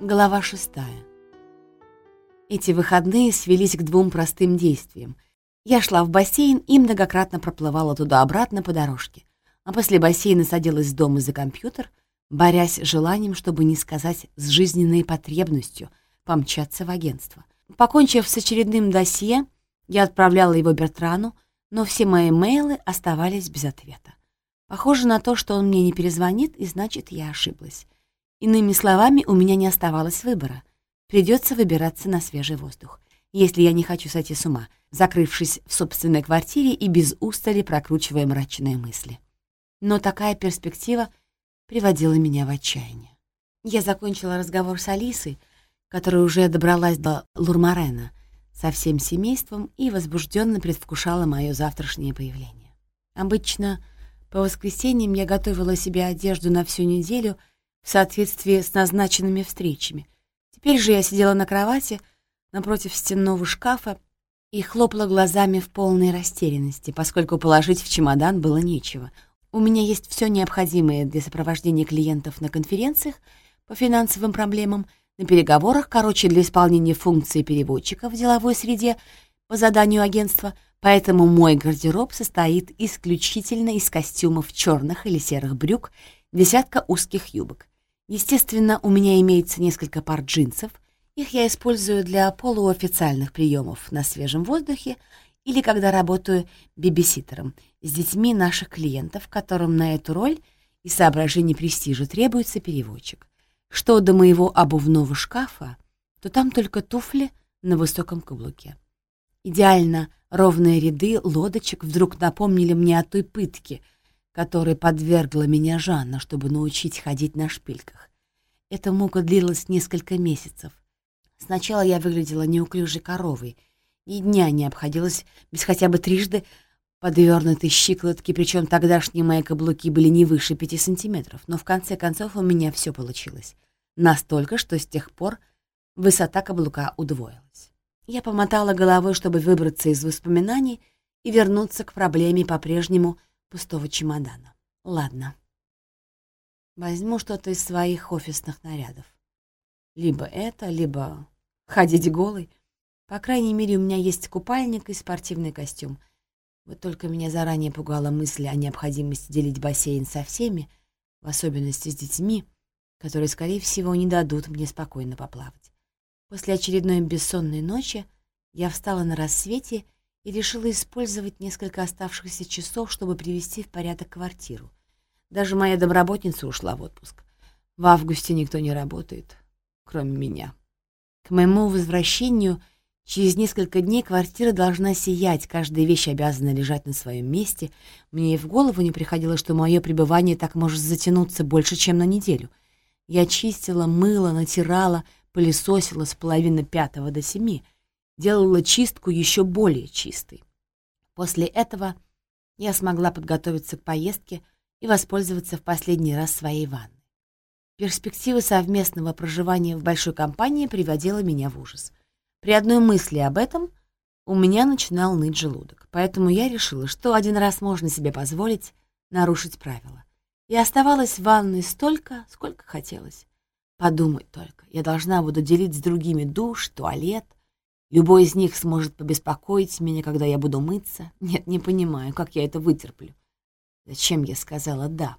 Глава шестая. Эти выходные свелись к двум простым действиям. Я шла в бассейн и многократно проплывала туда-обратно по дорожке, а после бассейна садилась дома за компьютер, борясь с желанием, чтобы не сказать с жизненной потребностью, помчаться в агентство. Покончив с очередным досье, я отправляла его Бертрану, но все мои мейлы оставались без ответа. Похоже на то, что он мне не перезвонит, и значит, я ошиблась. Иными словами, у меня не оставалось выбора. Придется выбираться на свежий воздух, если я не хочу сойти с ума, закрывшись в собственной квартире и без устали прокручивая мрачные мысли. Но такая перспектива приводила меня в отчаяние. Я закончила разговор с Алисой, которая уже добралась до Лурмарена со всем семейством и возбужденно предвкушала мое завтрашнее появление. Обычно по воскресеньям я готовила себе одежду на всю неделю — в соответствии с назначенными встречами. Теперь же я сидела на кровати напротив стенного шкафа и хлопала глазами в полной растерянности, поскольку положить в чемодан было нечего. У меня есть все необходимое для сопровождения клиентов на конференциях по финансовым проблемам, на переговорах, короче, для исполнения функции переводчика в деловой среде по заданию агентства, поэтому мой гардероб состоит исключительно из костюмов черных или серых брюк, десятка узких юбок. Естественно, у меня имеется несколько пар джинсов. Их я использую для полуофициальных приемов на свежем воздухе или когда работаю бибиситером с детьми наших клиентов, которым на эту роль и соображение престижа требуется переводчик. Что до моего обувного шкафа, то там только туфли на высоком каблуке. Идеально ровные ряды лодочек вдруг напомнили мне о той пытке — которой подвергла меня Жанна, чтобы научить ходить на шпильках. Эта мука длилась несколько месяцев. Сначала я выглядела неуклюжей коровой, и дня не обходилось без хотя бы трижды подвернутой щиколотки, причем тогдашние мои каблуки были не выше пяти сантиметров, но в конце концов у меня все получилось. Настолько, что с тех пор высота каблука удвоилась. Я помотала головой, чтобы выбраться из воспоминаний и вернуться к проблеме по-прежнему пустого чемодана. Ладно. Возьму что-то из своих офисных нарядов. Либо это, либо ходить голый. По крайней мере, у меня есть купальник и спортивный костюм. Вот только меня заранее пугала мысль о необходимости делить бассейн со всеми, в особенности с детьми, которые, скорее всего, не дадут мне спокойно поплавать. После очередной бессонной ночи я встала на рассвете и решила использовать несколько оставшихся часов, чтобы привести в порядок квартиру. Даже моя домработница ушла в отпуск. В августе никто не работает, кроме меня. К моему возвращению через несколько дней квартира должна сиять, каждая вещь обязана лежать на своем месте. Мне и в голову не приходило, что мое пребывание так может затянуться больше, чем на неделю. Я чистила, мыла, натирала, пылесосила с половины пятого до семи — делала чистку еще более чистой. После этого я смогла подготовиться к поездке и воспользоваться в последний раз своей ванной. Перспектива совместного проживания в большой компании приводила меня в ужас. При одной мысли об этом у меня начинал ныть желудок, поэтому я решила, что один раз можно себе позволить нарушить правила. И оставалась в ванной столько, сколько хотелось. Подумать только, я должна буду делить с другими душ, туалет, Любой из них сможет побеспокоить меня, когда я буду мыться. Нет, не понимаю, как я это вытерплю. Зачем я сказала «да»?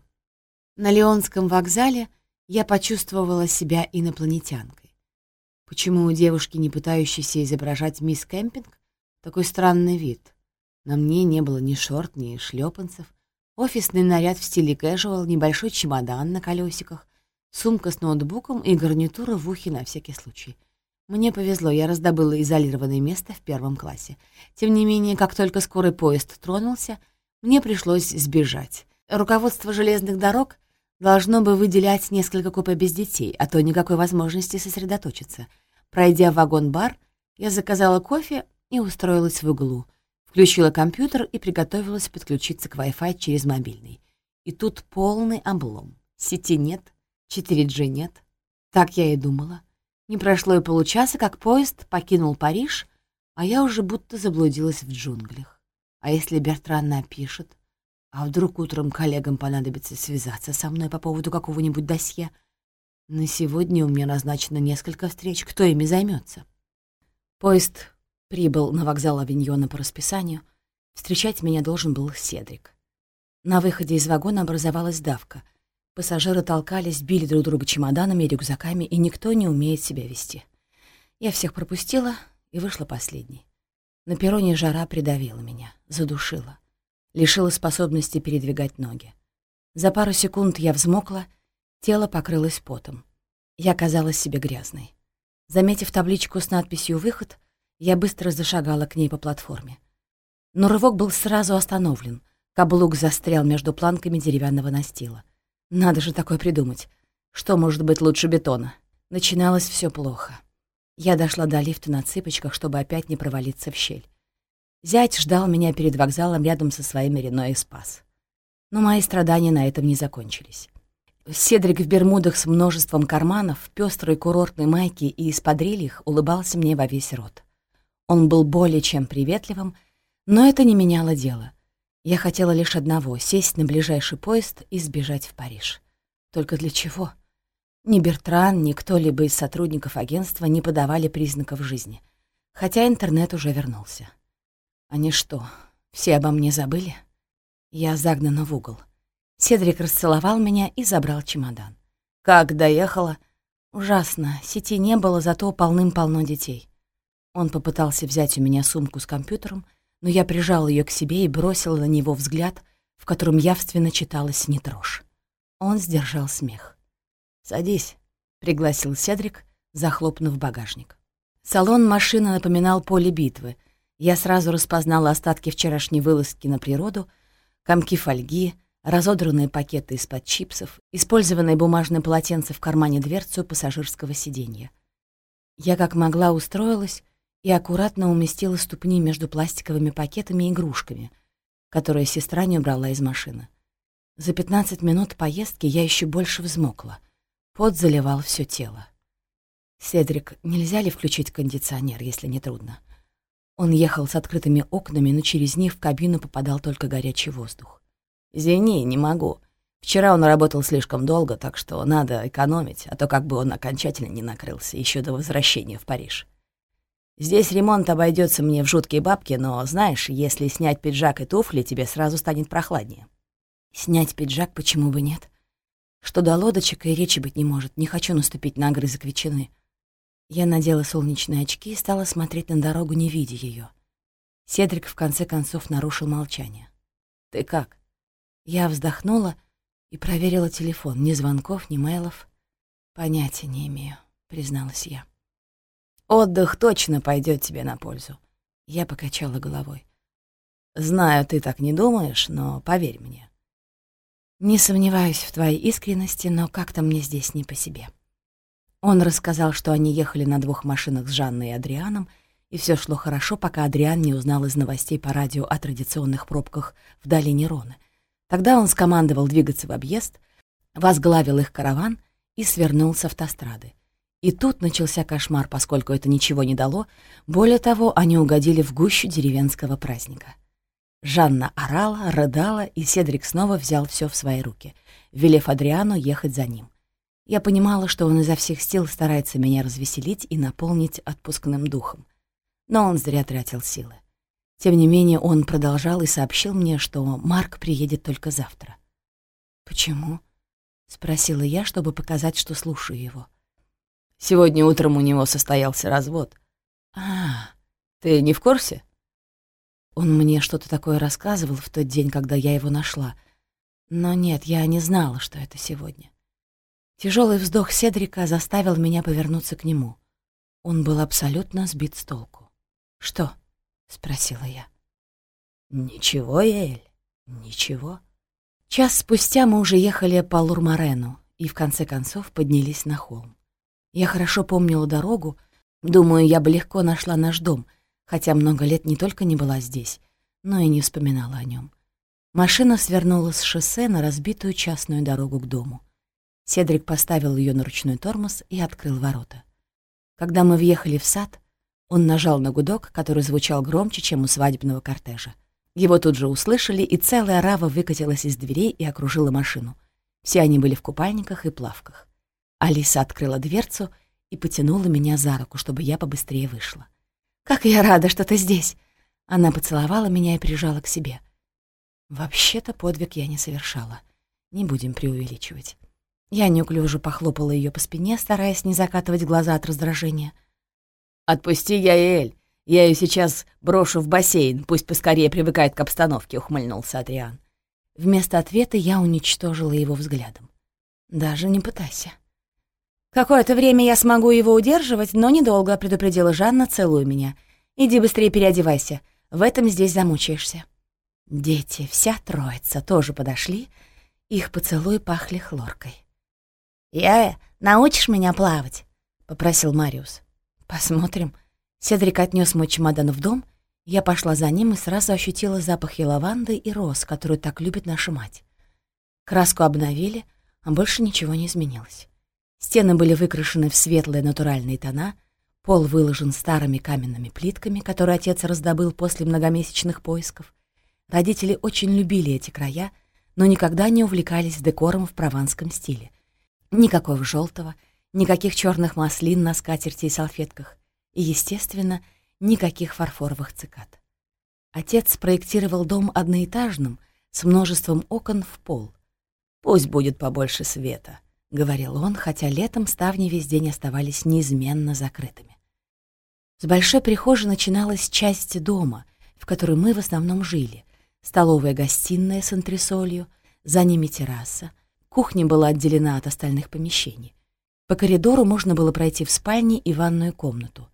На Леонском вокзале я почувствовала себя инопланетянкой. Почему у девушки, не пытающейся изображать мисс Кемпинг, такой странный вид? На мне не было ни шорт, ни шлепанцев. Офисный наряд в стиле casual, небольшой чемодан на колесиках, сумка с ноутбуком и гарнитура в ухе на всякий случай — мне повезло, я раздобыла изолированное место в первом классе. Тем не менее, как только скорый поезд тронулся, мне пришлось сбежать. Руководство железных дорог должно бы выделять несколько купе без детей, а то никакой возможности сосредоточиться. Пройдя вагон-бар, я заказала кофе и устроилась в углу. Включила компьютер и приготовилась подключиться к Wi-Fi через мобильный. И тут полный облом. Сети нет, 4G нет. Так я и думала. Не прошло и получаса, как поезд покинул Париж, а я уже будто заблудилась в джунглях. А если Бертран напишет? А вдруг утром коллегам понадобится связаться со мной по поводу какого-нибудь досье? На сегодня у меня назначено несколько встреч. Кто ими займется? Поезд прибыл на вокзал Авиньона по расписанию. Встречать меня должен был Седрик. На выходе из вагона образовалась давка. Пассажиры толкались, били друг друга чемоданами и рюкзаками, и никто не умеет себя вести. Я всех пропустила и вышла последней. На перроне жара придавила меня, задушила, лишила способности передвигать ноги. За пару секунд я взмокла, тело покрылось потом. Я казалась себе грязной. Заметив табличку с надписью «Выход», я быстро зашагала к ней по платформе. Но рывок был сразу остановлен. Каблук застрял между планками деревянного настила. Надо же такое придумать. Что может быть лучше бетона? Начиналось все плохо. Я дошла до лифта на цыпочках, чтобы опять не провалиться в щель. Зять ждал меня перед вокзалом рядом со своими Рено и. Но мои страдания на этом не закончились. Седрик в бермудах с множеством карманов, в пёстрой курортной майке и рельих улыбался мне во весь рот. Он был более чем приветливым, но это не меняло дело. Я хотела лишь одного — сесть на ближайший поезд и сбежать в Париж. Только для чего? Ни Бертран, ни кто-либо из сотрудников агентства не подавали признаков жизни, хотя интернет уже вернулся. Они что, все обо мне забыли? Я загнана в угол. Седрик расцеловал меня и забрал чемодан. «Как доехала?» «Ужасно. Сети не было, зато полным-полно детей». Он попытался взять у меня сумку с компьютером — но я прижал ее к себе и бросила на него взгляд, в котором явственно читалась не. Он сдержал смех. «Садись», — пригласил Седрик, захлопнув багажник. Салон машины напоминал поле битвы. Я сразу распознала остатки вчерашней вылазки на природу, комки фольги, разодранные пакеты из-под чипсов, использованные бумажные полотенца в кармане дверцу пассажирского сиденья. Я как могла устроилась и аккуратно уместила ступни между пластиковыми пакетами и игрушками, которые сестра не убрала из машины. За 15 минут поездки я еще больше взмокла. Пот заливал все тело. «Седрик, нельзя ли включить кондиционер, если не трудно?» Он ехал с открытыми окнами, но через них в кабину попадал только горячий воздух. «Извини, не могу. Вчера он работал слишком долго, так что надо экономить, а то как бы он окончательно не накрылся еще до возвращения в Париж». Здесь ремонт обойдется мне в жуткие бабки, но, знаешь, если снять пиджак и туфли, тебе сразу станет прохладнее. Снять пиджак почему бы нет? Что до лодочек и речи быть не может, не хочу наступить на огрызок ветчины. Я надела солнечные очки и стала смотреть на дорогу, не видя ее. Седрик в конце концов нарушил молчание. «Ты как?» Я вздохнула и проверила телефон. Ни звонков, ни мейлов. «Понятия не имею», — призналась я. Отдых точно пойдет тебе на пользу. Я покачала головой. Знаю, ты так не думаешь, но поверь мне. Не сомневаюсь в твоей искренности, но как-то мне здесь не по себе. Он рассказал, что они ехали на двух машинах с Жанной и Адрианом, и все шло хорошо, пока Адриан не узнал из новостей по радио о традиционных пробках в долине Роны. Тогда он скомандовал двигаться в объезд, возглавил их караван и свернул с автострады. И тут начался кошмар, поскольку это ничего не дало. Более того, они угодили в гущу деревенского праздника. Жанна орала, рыдала, и Седрик снова взял все в свои руки, велев Адриану ехать за ним. Я понимала, что он изо всех сил старается меня развеселить и наполнить отпускным духом. Но он зря тратил силы. Тем не менее, он продолжал и сообщил мне, что Марк приедет только завтра. «Почему?» — спросила я, чтобы показать, что слушаю его. — Сегодня утром у него состоялся развод. А, ты не в курсе? Он мне что-то такое рассказывал в тот день, когда я его нашла. Но нет, я не знала, что это сегодня. Тяжелый вздох Седрика заставил меня повернуться к нему. Он был абсолютно сбит с толку. «Что?» — спросила я. «Ничего, Эль, ничего». Час спустя мы уже ехали по Лурмарену и в конце концов поднялись на холм. Я хорошо помнила дорогу. Думаю, я бы легко нашла наш дом, хотя много лет не только не была здесь, но и не вспоминала о нем. Машина свернула с шоссе на разбитую частную дорогу к дому. Седрик поставил ее на ручной тормоз и открыл ворота. Когда мы въехали в сад, он нажал на гудок, который звучал громче, чем у свадебного кортежа. Его тут же услышали, и целая рава выкатилась из дверей и окружила машину. Все они были в купальниках и плавках. Алиса открыла дверцу и потянула меня за руку, чтобы я побыстрее вышла. «Как я рада, что ты здесь!» Она поцеловала меня и прижала к себе. Вообще-то подвиг я не совершала. Не будем преувеличивать. Я неуклюже похлопала ее по спине, стараясь не закатывать глаза от раздражения. «Отпусти я Эль. Я ее сейчас брошу в бассейн, пусть поскорее привыкает к обстановке», — ухмыльнулся Адриан. Вместо ответа я уничтожила его взглядом. «Даже не пытайся». «Какое-то время я смогу его удерживать, но недолго», — предупредила Жанна, целуя меня. «Иди быстрее переодевайся. В этом здесь замучаешься». Дети, вся троица, тоже подошли. Их поцелуи пахли хлоркой. «Я... научишь меня плавать?» — попросил Мариус. «Посмотрим». Седрик отнес мой чемодан в дом, я пошла за ним и сразу ощутила запахи лаванды и роз, которую так любит наша мать. Краску обновили, а больше ничего не изменилось. Стены были выкрашены в светлые натуральные тона, пол выложен старыми каменными плитками, которые отец раздобыл после многомесячных поисков. Родители очень любили эти края, но никогда не увлекались декором в прованском стиле. Никакого желтого, никаких черных маслин на скатерти и салфетках, и, естественно, никаких фарфоровых цикад. Отец спроектировал дом одноэтажным, с множеством окон в пол. «Пусть будет побольше света», — говорил он, хотя летом ставни весь день оставались неизменно закрытыми. С большой прихожей начиналась часть дома, в которой мы в основном жили. Столовая-гостиная с антресолью, за ними терраса. Кухня была отделена от остальных помещений. По коридору можно было пройти в спальне и ванную комнату.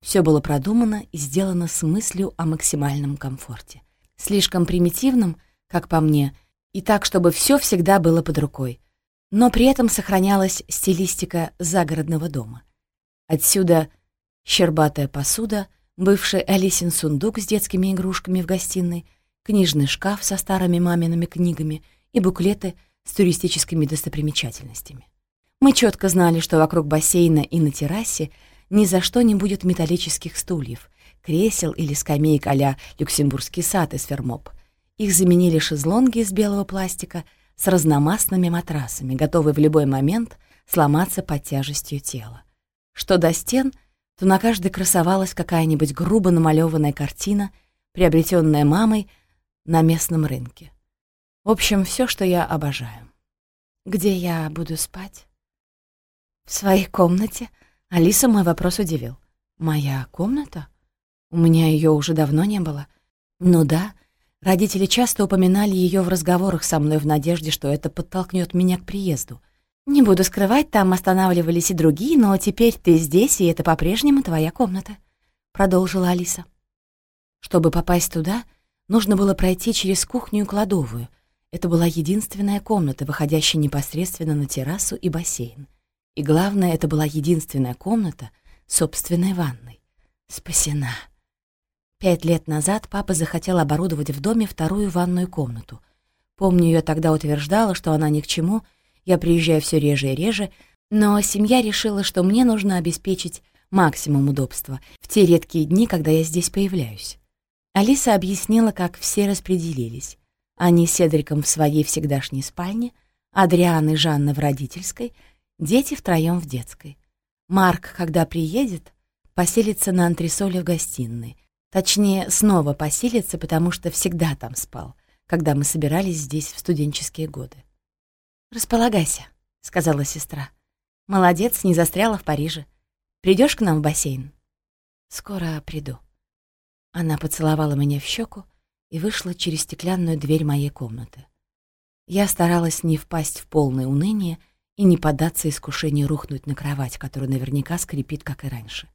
Все было продумано и сделано с мыслью о максимальном комфорте. Слишком примитивным, как по мне, и так, чтобы все всегда было под рукой — но при этом сохранялась стилистика загородного дома. Отсюда щербатая посуда, бывший Алисин сундук с детскими игрушками в гостиной, книжный шкаф со старыми мамиными книгами и буклеты с туристическими достопримечательностями. Мы четко знали, что вокруг бассейна и на террасе ни за что не будет металлических стульев, кресел или скамеек а Люксембургский сад из Фермоп. Их заменили шезлонги из белого пластика — с разномастными матрасами, готовые в любой момент сломаться под тяжестью тела. Что до стен, то на каждой красовалась какая-нибудь грубо намалеванная картина, приобретенная мамой на местном рынке. В общем, все, что я обожаю. Где я буду спать? В своей комнате. Алиса мой вопрос удивил. Моя комната? У меня ее уже давно не было. Ну да, Родители часто упоминали ее в разговорах со мной в надежде, что это подтолкнет меня к приезду. Не буду скрывать, там останавливались и другие, но теперь ты здесь, и это по-прежнему твоя комната», — продолжила Алиса. Чтобы попасть туда, нужно было пройти через кухню и кладовую. Это была единственная комната, выходящая непосредственно на террасу и бассейн. И главное, это была единственная комната собственной ванной. Спасена. Пять лет назад папа захотел оборудовать в доме вторую ванную комнату. Помню, я тогда утверждала, что она ни к чему, я приезжаю все реже и реже, но семья решила, что мне нужно обеспечить максимум удобства в те редкие дни, когда я здесь появляюсь. Алиса объяснила, как все распределились. Они с Седриком в своей всегдашней спальне, Адриан и Жанна в родительской, дети втроем в детской. Марк, когда приедет, поселится на антресоле в гостиной — Точнее, снова поселится, потому что всегда там спал, когда мы собирались здесь в студенческие годы. «Располагайся», — сказала сестра. «Молодец, не застряла в Париже. Придешь к нам в бассейн?» «Скоро приду». Она поцеловала меня в щеку и вышла через стеклянную дверь моей комнаты. Я старалась не впасть в полное уныние и не поддаться искушению рухнуть на кровать, которая наверняка скрипит, как и раньше.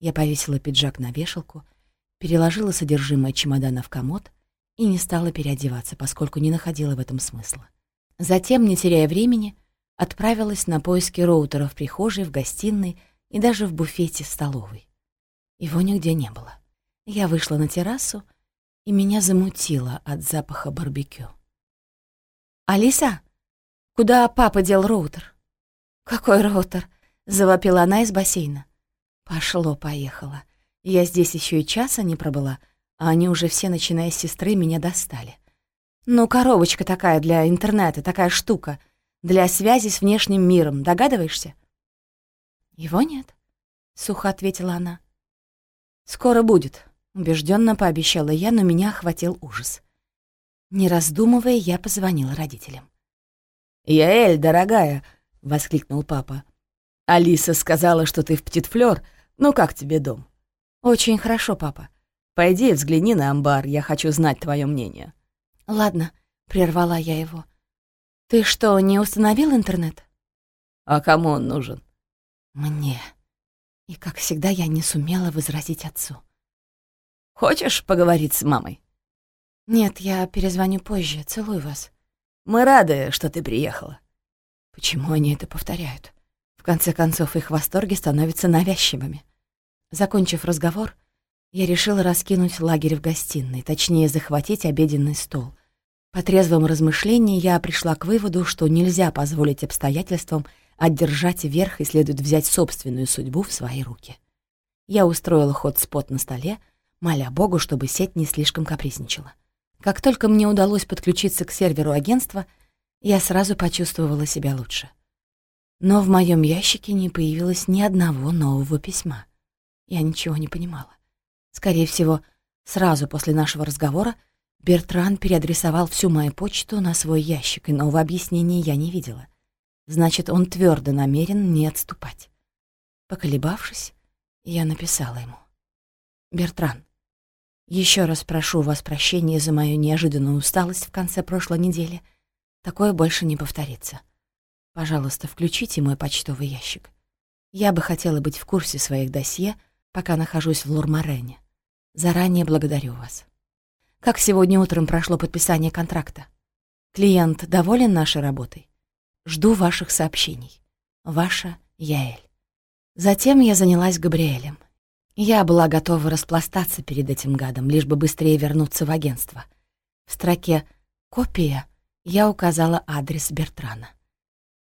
Я повесила пиджак на вешалку переложила содержимое чемодана в комод и не стала переодеваться, поскольку не находила в этом смысла. Затем, не теряя времени, отправилась на поиски роутера в прихожей, в гостиной и даже в буфете в столовой. Его нигде не было. Я вышла на террасу, и меня замутило от запаха барбекю. «Алиса, куда папа дел роутер?» «Какой роутер?» — завопила она из бассейна. «Пошло-поехало. Я здесь еще и часа не пробыла, а они уже все, начиная с сестры, меня достали. Ну, коробочка такая для интернета, такая штука. Для связи с внешним миром, догадываешься? Его нет, — сухо ответила она. «Скоро будет», — убежденно пообещала я, но меня охватил ужас. Не раздумывая, я позвонила родителям. «Яэль, дорогая!» — воскликнул папа. «Алиса сказала, что ты в Птитфлёр. Ну как тебе дом?» «Очень хорошо, папа». «Пойди взгляни на амбар, я хочу знать твое мнение». «Ладно», — прервала я его. «Ты что, не установил интернет?» «А кому он нужен?» «Мне». И, как всегда, я не сумела возразить отцу. «Хочешь поговорить с мамой?» «Нет, я перезвоню позже. Целую вас». «Мы рады, что ты приехала». Почему они это повторяют? В конце концов, их восторги становятся навязчивыми. Закончив разговор, я решила раскинуть лагерь в гостиной, точнее, захватить обеденный стол. По трезвому размышлению я пришла к выводу, что нельзя позволить обстоятельствам одержать верх и следует взять собственную судьбу в свои руки. Я устроила ход-спот на столе, моля Богу, чтобы сеть не слишком капризничала. Как только мне удалось подключиться к серверу агентства, я сразу почувствовала себя лучше. Но в моем ящике не появилось ни одного нового письма. Я ничего не понимала. Скорее всего, сразу после нашего разговора Бертран переадресовал всю мою почту на свой ящик, и нового объяснения я не видела. Значит, он твердо намерен не отступать. Поколебавшись, я написала ему. «Бертран, еще раз прошу вас прощения за мою неожиданную усталость в конце прошлой недели. Такое больше не повторится. Пожалуйста, включите мой почтовый ящик. Я бы хотела быть в курсе своих досье, пока нахожусь в Лурмарене. Заранее благодарю вас. Как сегодня утром прошло подписание контракта? Клиент доволен нашей работой? Жду ваших сообщений. Ваша Яэль. Затем я занялась Габриэлем. Я была готова распластаться перед этим гадом, лишь бы быстрее вернуться в агентство. В строке «Копия» я указала адрес Бертрана.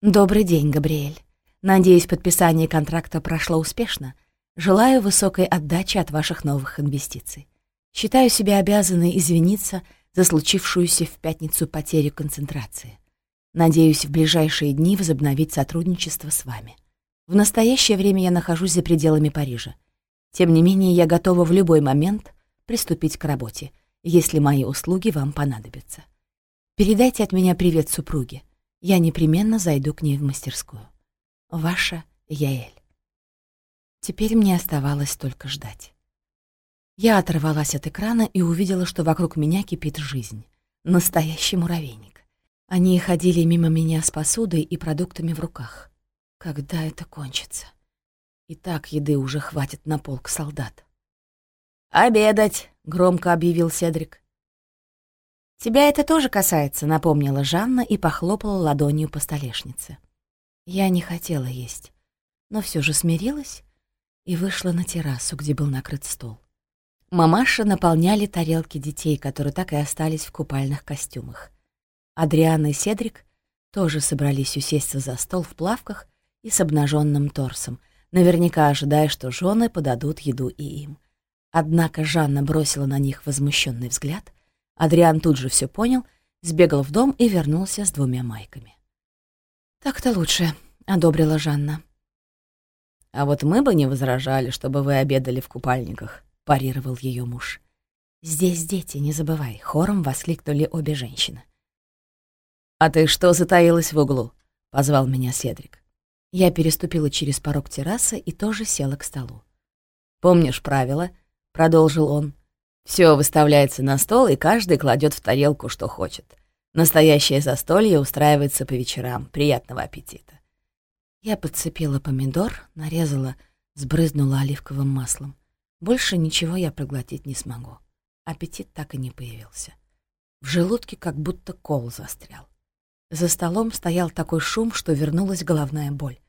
«Добрый день, Габриэль. Надеюсь, подписание контракта прошло успешно. Желаю высокой отдачи от ваших новых инвестиций. Считаю себя обязанной извиниться за случившуюся в пятницу потерю концентрации. Надеюсь в ближайшие дни возобновить сотрудничество с вами. В настоящее время я нахожусь за пределами Парижа. Тем не менее, я готова в любой момент приступить к работе, если мои услуги вам понадобятся. Передайте от меня привет супруге. Я непременно зайду к ней в мастерскую. Ваша Яэль. Теперь мне оставалось только ждать. Я оторвалась от экрана и увидела, что вокруг меня кипит жизнь. Настоящий муравейник. Они ходили мимо меня с посудой и продуктами в руках. Когда это кончится? И так еды уже хватит на полк солдат. «Обедать!» — громко объявил Седрик. «Тебя это тоже касается», — напомнила Жанна и похлопала ладонью по столешнице. Я не хотела есть, но все же смирилась и вышла на террасу, где был накрыт стол. Мамаша наполняли тарелки детей, которые так и остались в купальных костюмах. Адриана и Седрик тоже собрались усесться за стол в плавках и с обнаженным торсом, наверняка ожидая, что жены подадут еду и им. Однако Жанна бросила на них возмущенный взгляд. Адриан тут же все понял, сбегал в дом и вернулся с двумя майками. «Так-то лучше», — одобрила Жанна. «А вот мы бы не возражали, чтобы вы обедали в купальниках», — парировал ее муж. «Здесь дети, не забывай», — хором воскликнули обе женщины. «А ты что затаилась в углу?» — позвал меня Седрик. Я переступила через порог террасы и тоже села к столу. «Помнишь правила?» — продолжил он. Все выставляется на стол, и каждый кладет в тарелку, что хочет. Настоящее застолье устраивается по вечерам. Приятного аппетита!» Я подцепила помидор, нарезала, сбрызнула оливковым маслом. Больше ничего я проглотить не смогу. Аппетит так и не появился. В желудке как будто кол застрял. За столом стоял такой шум, что вернулась головная боль.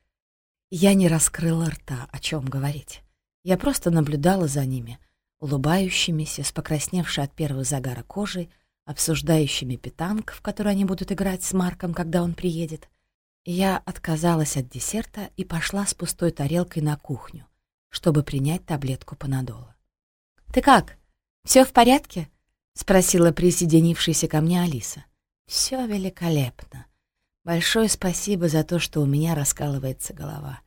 Я не раскрыла рта, о чем говорить. Я просто наблюдала за ними, улыбающимися, с покрасневшей от первого загара кожей, обсуждающими питанг, в которой они будут играть с Марком, когда он приедет. Я отказалась от десерта и пошла с пустой тарелкой на кухню, чтобы принять таблетку панадола. «Ты как? Все в порядке?» — спросила присоединившаяся ко мне Алиса. Все великолепно. Большое спасибо за то, что у меня раскалывается голова.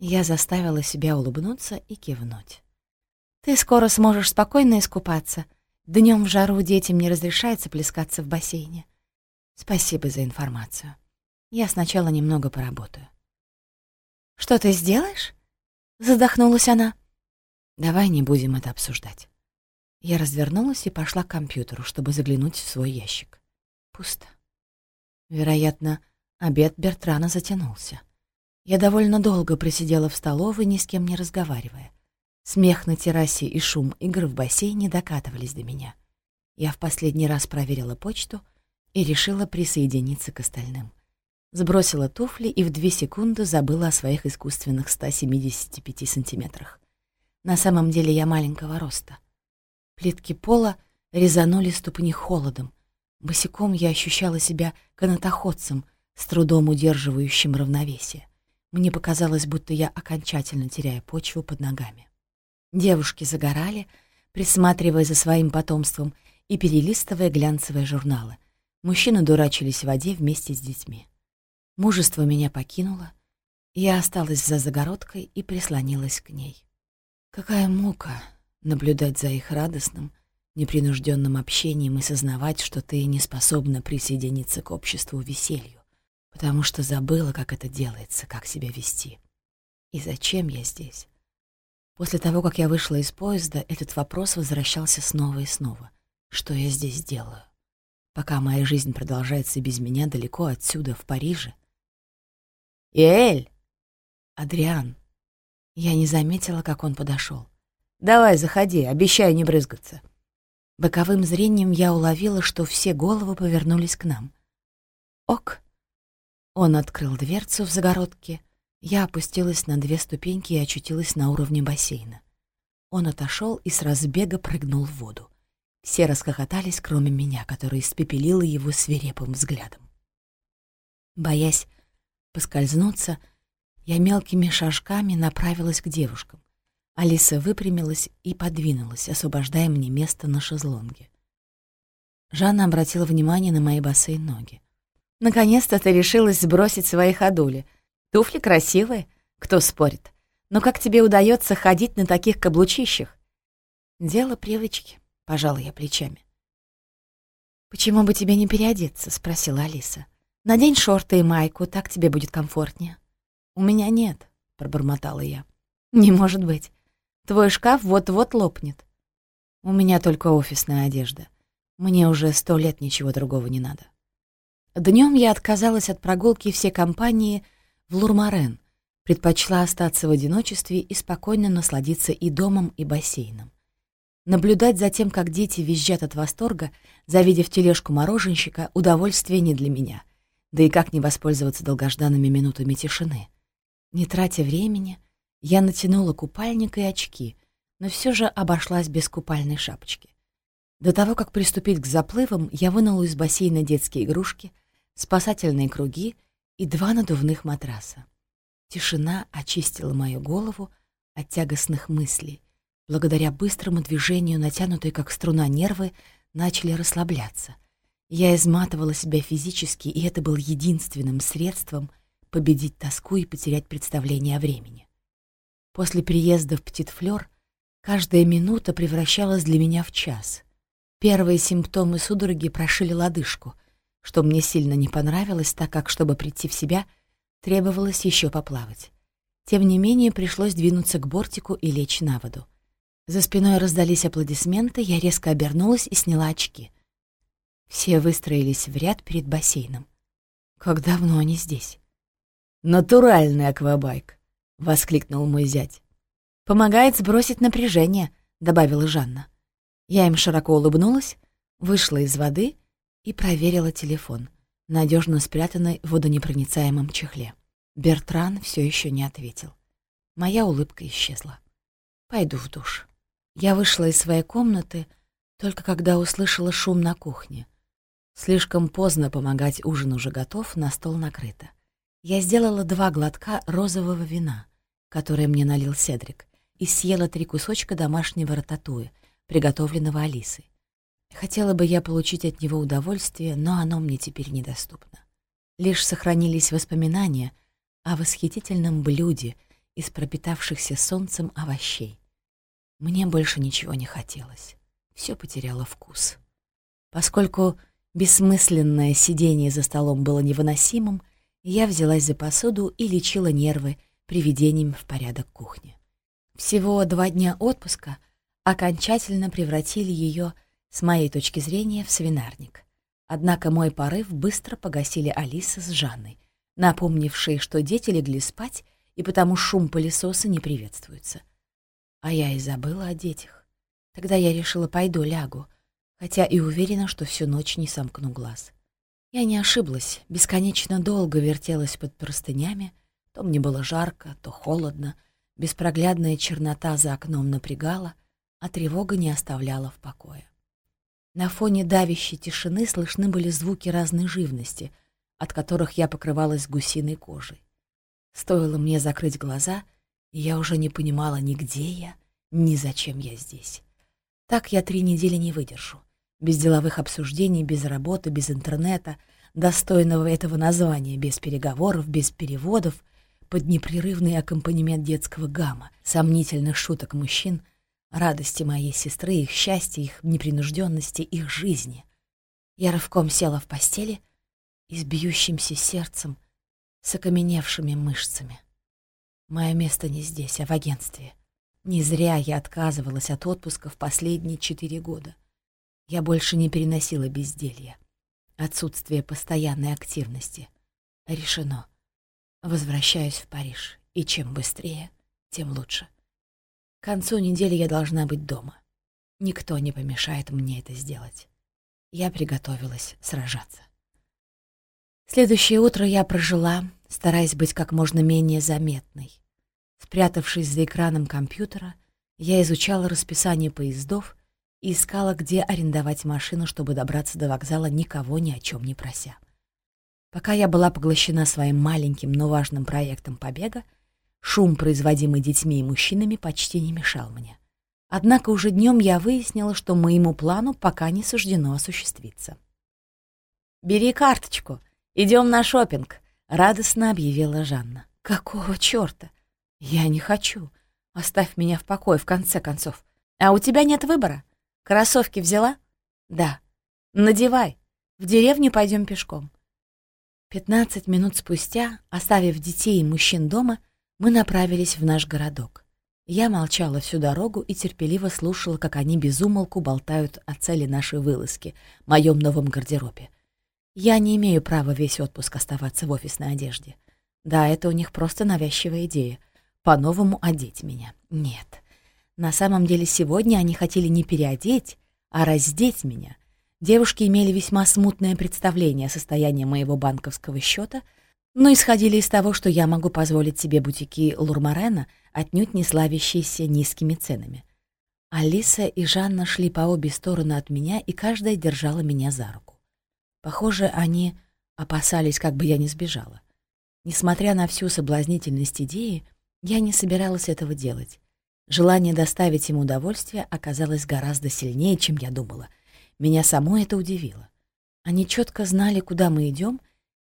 Я заставила себя улыбнуться и кивнуть. Ты скоро сможешь спокойно искупаться. Днем в жару детям не разрешается плескаться в бассейне. Спасибо за информацию. Я сначала немного поработаю. Что ты сделаешь? Задохнулась она. Давай не будем это обсуждать. Я развернулась и пошла к компьютеру, чтобы заглянуть в свой ящик. Пусто. Вероятно, обед Бертрана затянулся. Я довольно долго просидела в столовой, ни с кем не разговаривая. Смех на террасе и шум игр в бассейне докатывались до меня. Я в последний раз проверила почту и решила присоединиться к остальным. Сбросила туфли и в две секунды забыла о своих искусственных 175 сантиметрах. На самом деле я маленького роста. Плитки пола резанули ступни холодом. Босиком я ощущала себя канатоходцем, с трудом удерживающим равновесие. Мне показалось, будто я окончательно теряю почву под ногами. Девушки загорали, присматривая за своим потомством и перелистывая глянцевые журналы. Мужчины дурачились в воде вместе с детьми. Мужество меня покинуло, я осталась за загородкой и прислонилась к ней. Какая мука наблюдать за их радостным, непринужденным общением и сознавать, что ты не способна присоединиться к обществу веселью, потому что забыла, как это делается, как себя вести. И зачем я здесь? После того, как я вышла из поезда, этот вопрос возвращался снова и снова. Что я здесь делаю? Пока моя жизнь продолжается без меня далеко отсюда, в Париже. «Иэль!» «Адриан!» Я не заметила, как он подошел. «Давай, заходи, обещаю не брызгаться». Боковым зрением я уловила, что все головы повернулись к нам. «Ок!» Он открыл дверцу в загородке, я опустилась на две ступеньки и очутилась на уровне бассейна. Он отошел и с разбега прыгнул в воду. Все расхохотались, кроме меня, которая испепелила его свирепым взглядом. Боясь поскользнуться, я мелкими шажками направилась к девушкам. Алиса выпрямилась и подвинулась, освобождая мне место на шезлонге. Жанна обратила внимание на мои босые ноги. «Наконец-то ты решилась сбросить свои ходули», Туфли красивые, кто спорит. Но как тебе удается ходить на таких каблучищах? Дело привычки, пожала я плечами. «Почему бы тебе не переодеться?» — спросила Алиса. «Надень шорты и майку, так тебе будет комфортнее». «У меня нет», — пробормотала я. «Не может быть. Твой шкаф вот-вот лопнет. У меня только офисная одежда. Мне уже сто лет ничего другого не надо». Днем я отказалась от прогулки всей компании — в Лурмарен, предпочла остаться в одиночестве и спокойно насладиться и домом, и бассейном. Наблюдать за тем, как дети визжат от восторга, завидев тележку мороженщика, удовольствие не для меня. Да и как не воспользоваться долгожданными минутами тишины? Не тратя времени, я натянула купальник и очки, но все же обошлась без купальной шапочки. До того, как приступить к заплывам, я вынула из бассейна детские игрушки, спасательные круги — и два надувных матраса. Тишина очистила мою голову от тягостных мыслей. Благодаря быстрому движению, натянутые как струна нервы, начали расслабляться. Я изматывала себя физически, и это было единственным средством победить тоску и потерять представление о времени. После приезда в Птитфлёр каждая минута превращалась для меня в час. Первые симптомы судороги прошили лодыжку — что мне сильно не понравилось, так как, чтобы прийти в себя, требовалось еще поплавать. Тем не менее, пришлось двинуться к бортику и лечь на воду. За спиной раздались аплодисменты, я резко обернулась и сняла очки. Все выстроились в ряд перед бассейном. Как давно они здесь? «Натуральный аквабайк!» — воскликнул мой зять. «Помогает сбросить напряжение», — добавила Жанна. Я им широко улыбнулась, вышла из воды — и проверила телефон, надежно спрятанный в водонепроницаемом чехле. Бертран все еще не ответил. Моя улыбка исчезла. «Пойду в душ». Я вышла из своей комнаты только когда услышала шум на кухне. Слишком поздно помогать, ужин уже готов, на стол накрыто. Я сделала два глотка розового вина, которое мне налил Седрик, и съела три кусочка домашнего рататуя, приготовленного Алисой. Хотела бы я получить от него удовольствие, но оно мне теперь недоступно. Лишь сохранились воспоминания о восхитительном блюде из пропитавшихся солнцем овощей. Мне больше ничего не хотелось. Все потеряло вкус. Поскольку бессмысленное сидение за столом было невыносимым, я взялась за посуду и лечила нервы приведением в порядок кухни. Всего два дня отпуска окончательно превратили ее, с моей точки зрения, в свинарник. Однако мой порыв быстро погасили Алиса с Жанной, напомнившие, что дети легли спать, и потому шум пылесоса не приветствуется. А я и забыла о детях. Тогда я решила, пойду лягу, хотя и уверена, что всю ночь не сомкну глаз. Я не ошиблась, бесконечно долго вертелась под простынями, то мне было жарко, то холодно, беспроглядная чернота за окном напрягала, а тревога не оставляла в покое. На фоне давящей тишины слышны были звуки разной живности, от которых я покрывалась гусиной кожей. Стоило мне закрыть глаза, и я уже не понимала ни где я, ни зачем я здесь. Так я три недели не выдержу. Без деловых обсуждений, без работы, без интернета, достойного этого названия, без переговоров, без переводов, под непрерывный аккомпанемент детского гамма, сомнительных шуток мужчин — радости моей сестры, их счастья, их непринужденности, их жизни. Я рывком села в постели и с бьющимся сердцем, с окаменевшими мышцами. Мое место не здесь, а в агентстве. Не зря я отказывалась от отпуска в последние четыре года. Я больше не переносила безделья, отсутствие постоянной активности. Решено. Возвращаюсь в Париж, и чем быстрее, тем лучше. К концу недели я должна быть дома. Никто не помешает мне это сделать. Я приготовилась сражаться. Следующее утро я прожила, стараясь быть как можно менее заметной. Спрятавшись за экраном компьютера, я изучала расписание поездов искала, где арендовать машину, чтобы добраться до вокзала, никого ни о чем не прося. Пока я была поглощена своим маленьким, но важным проектом побега, Шум, производимый детьми и мужчинами, почти не мешал мне. Однако уже днем я выяснила, что моему плану пока не суждено осуществиться. «Бери карточку, идем на шопинг, радостно объявила Жанна. «Какого черта? Я не хочу. Оставь меня в покое, в конце концов. А у тебя нет выбора? Кроссовки взяла?» «Да». «Надевай. В деревню пойдем пешком». Пятнадцать минут спустя, оставив детей и мужчин дома, мы направились в наш городок. Я молчала всю дорогу и терпеливо слушала, как они безумолку болтают о цели нашей вылазки, моем новом гардеробе. Я не имею права весь отпуск оставаться в офисной одежде. Да, это у них просто навязчивая идея. По-новому одеть меня. Нет. На самом деле сегодня они хотели не переодеть, а раздеть меня. Девушки имели весьма смутное представление о состоянии моего банковского счета — но исходили из того, что я могу позволить себе бутики Лурмарена, отнюдь не славящиеся низкими ценами. Алиса и Жанна шли по обе стороны от меня, и каждая держала меня за руку. Похоже, они опасались, как бы я не сбежала. Несмотря на всю соблазнительность идеи, я не собиралась этого делать. Желание доставить им удовольствие оказалось гораздо сильнее, чем я думала. Меня само это удивило. Они четко знали, куда мы идем,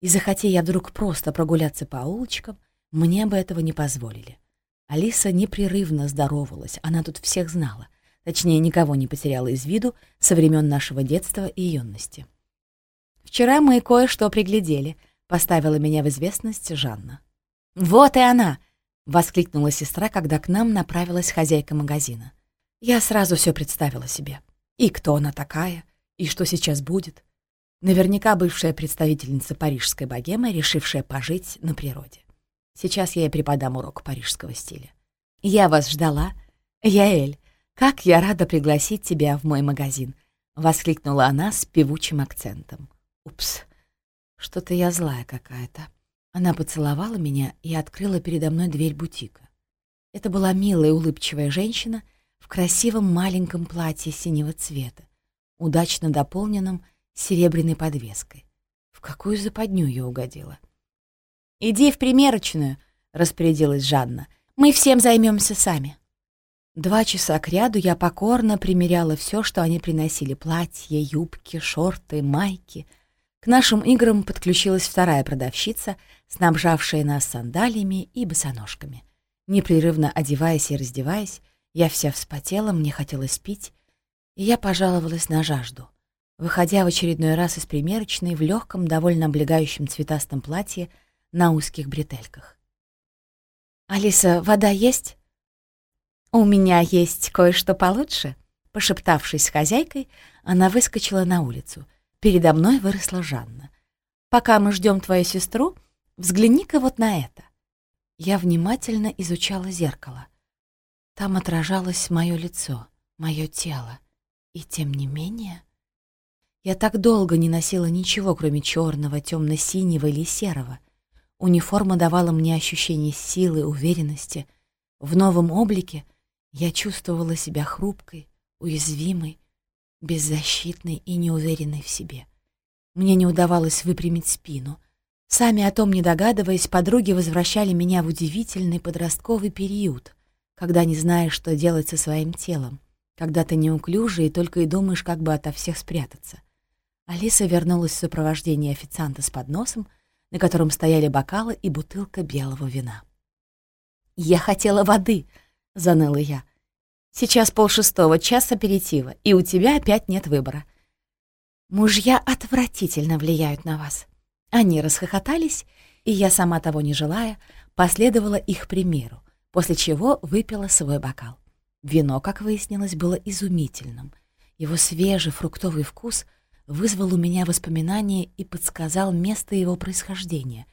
и захоти я вдруг просто прогуляться по улочкам, мне бы этого не позволили. Алиса непрерывно здоровалась, она тут всех знала. Точнее, никого не потеряла из виду со времен нашего детства и юности. «Вчера мы кое-что приглядели», — поставила меня в известность Жанна. «Вот и она!» — воскликнула сестра, когда к нам направилась хозяйка магазина. Я сразу все представила себе. И кто она такая, и что сейчас будет. Наверняка бывшая представительница парижской богемы, решившая пожить на природе. Сейчас я ей преподам урок парижского стиля. «Я вас ждала. Яэль, как я рада пригласить тебя в мой магазин!» — воскликнула она с певучим акцентом. «Упс, что-то я злая какая-то». Она поцеловала меня и открыла передо мной дверь бутика. Это была милая улыбчивая женщина в красивом маленьком платье синего цвета, удачно дополненном серебряной подвеской. В какую западню я угодила? «Иди в примерочную», — распорядилась Жанна. «Мы всем займемся сами». Два часа кряду я покорно примеряла все, что они приносили — платья, юбки, шорты, майки. К нашим играм подключилась вторая продавщица, снабжавшая нас сандалиями и босоножками. Непрерывно одеваясь и раздеваясь, я вся вспотела, мне хотелось пить, и я пожаловалась на жажду. Выходя в очередной раз из примерочной в легком, довольно облегающем цветастом платье на узких бретельках. «Алиса, вода есть?» «У меня есть кое-что получше», — пошептавшись с хозяйкой, она выскочила на улицу. Передо мной выросла Жанна. «Пока мы ждем твою сестру, взгляни-ка вот на это». Я внимательно изучала зеркало. Там отражалось мое лицо, мое тело. И тем не менее... Я так долго не носила ничего, кроме черного, темно-синего или серого. Униформа давала мне ощущение силы, уверенности. В новом облике я чувствовала себя хрупкой, уязвимой, беззащитной и неуверенной в себе. Мне не удавалось выпрямить спину. Сами о том не догадываясь, подруги возвращали меня в удивительный подростковый период, когда не знаешь, что делать со своим телом, когда ты неуклюжий и только и думаешь, как бы ото всех спрятаться. Алиса вернулась в сопровождении официанта с подносом, на котором стояли бокалы и бутылка белого вина. «Я хотела воды», — заныла я. «Сейчас полшестого, час аперитива, и у тебя опять нет выбора. Мужья отвратительно влияют на вас». Они расхохотались, и я, сама того не желая, последовала их примеру, после чего выпила свой бокал. Вино, как выяснилось, было изумительным. Его свежий фруктовый вкус вызвал у меня воспоминания и подсказал место его происхождения.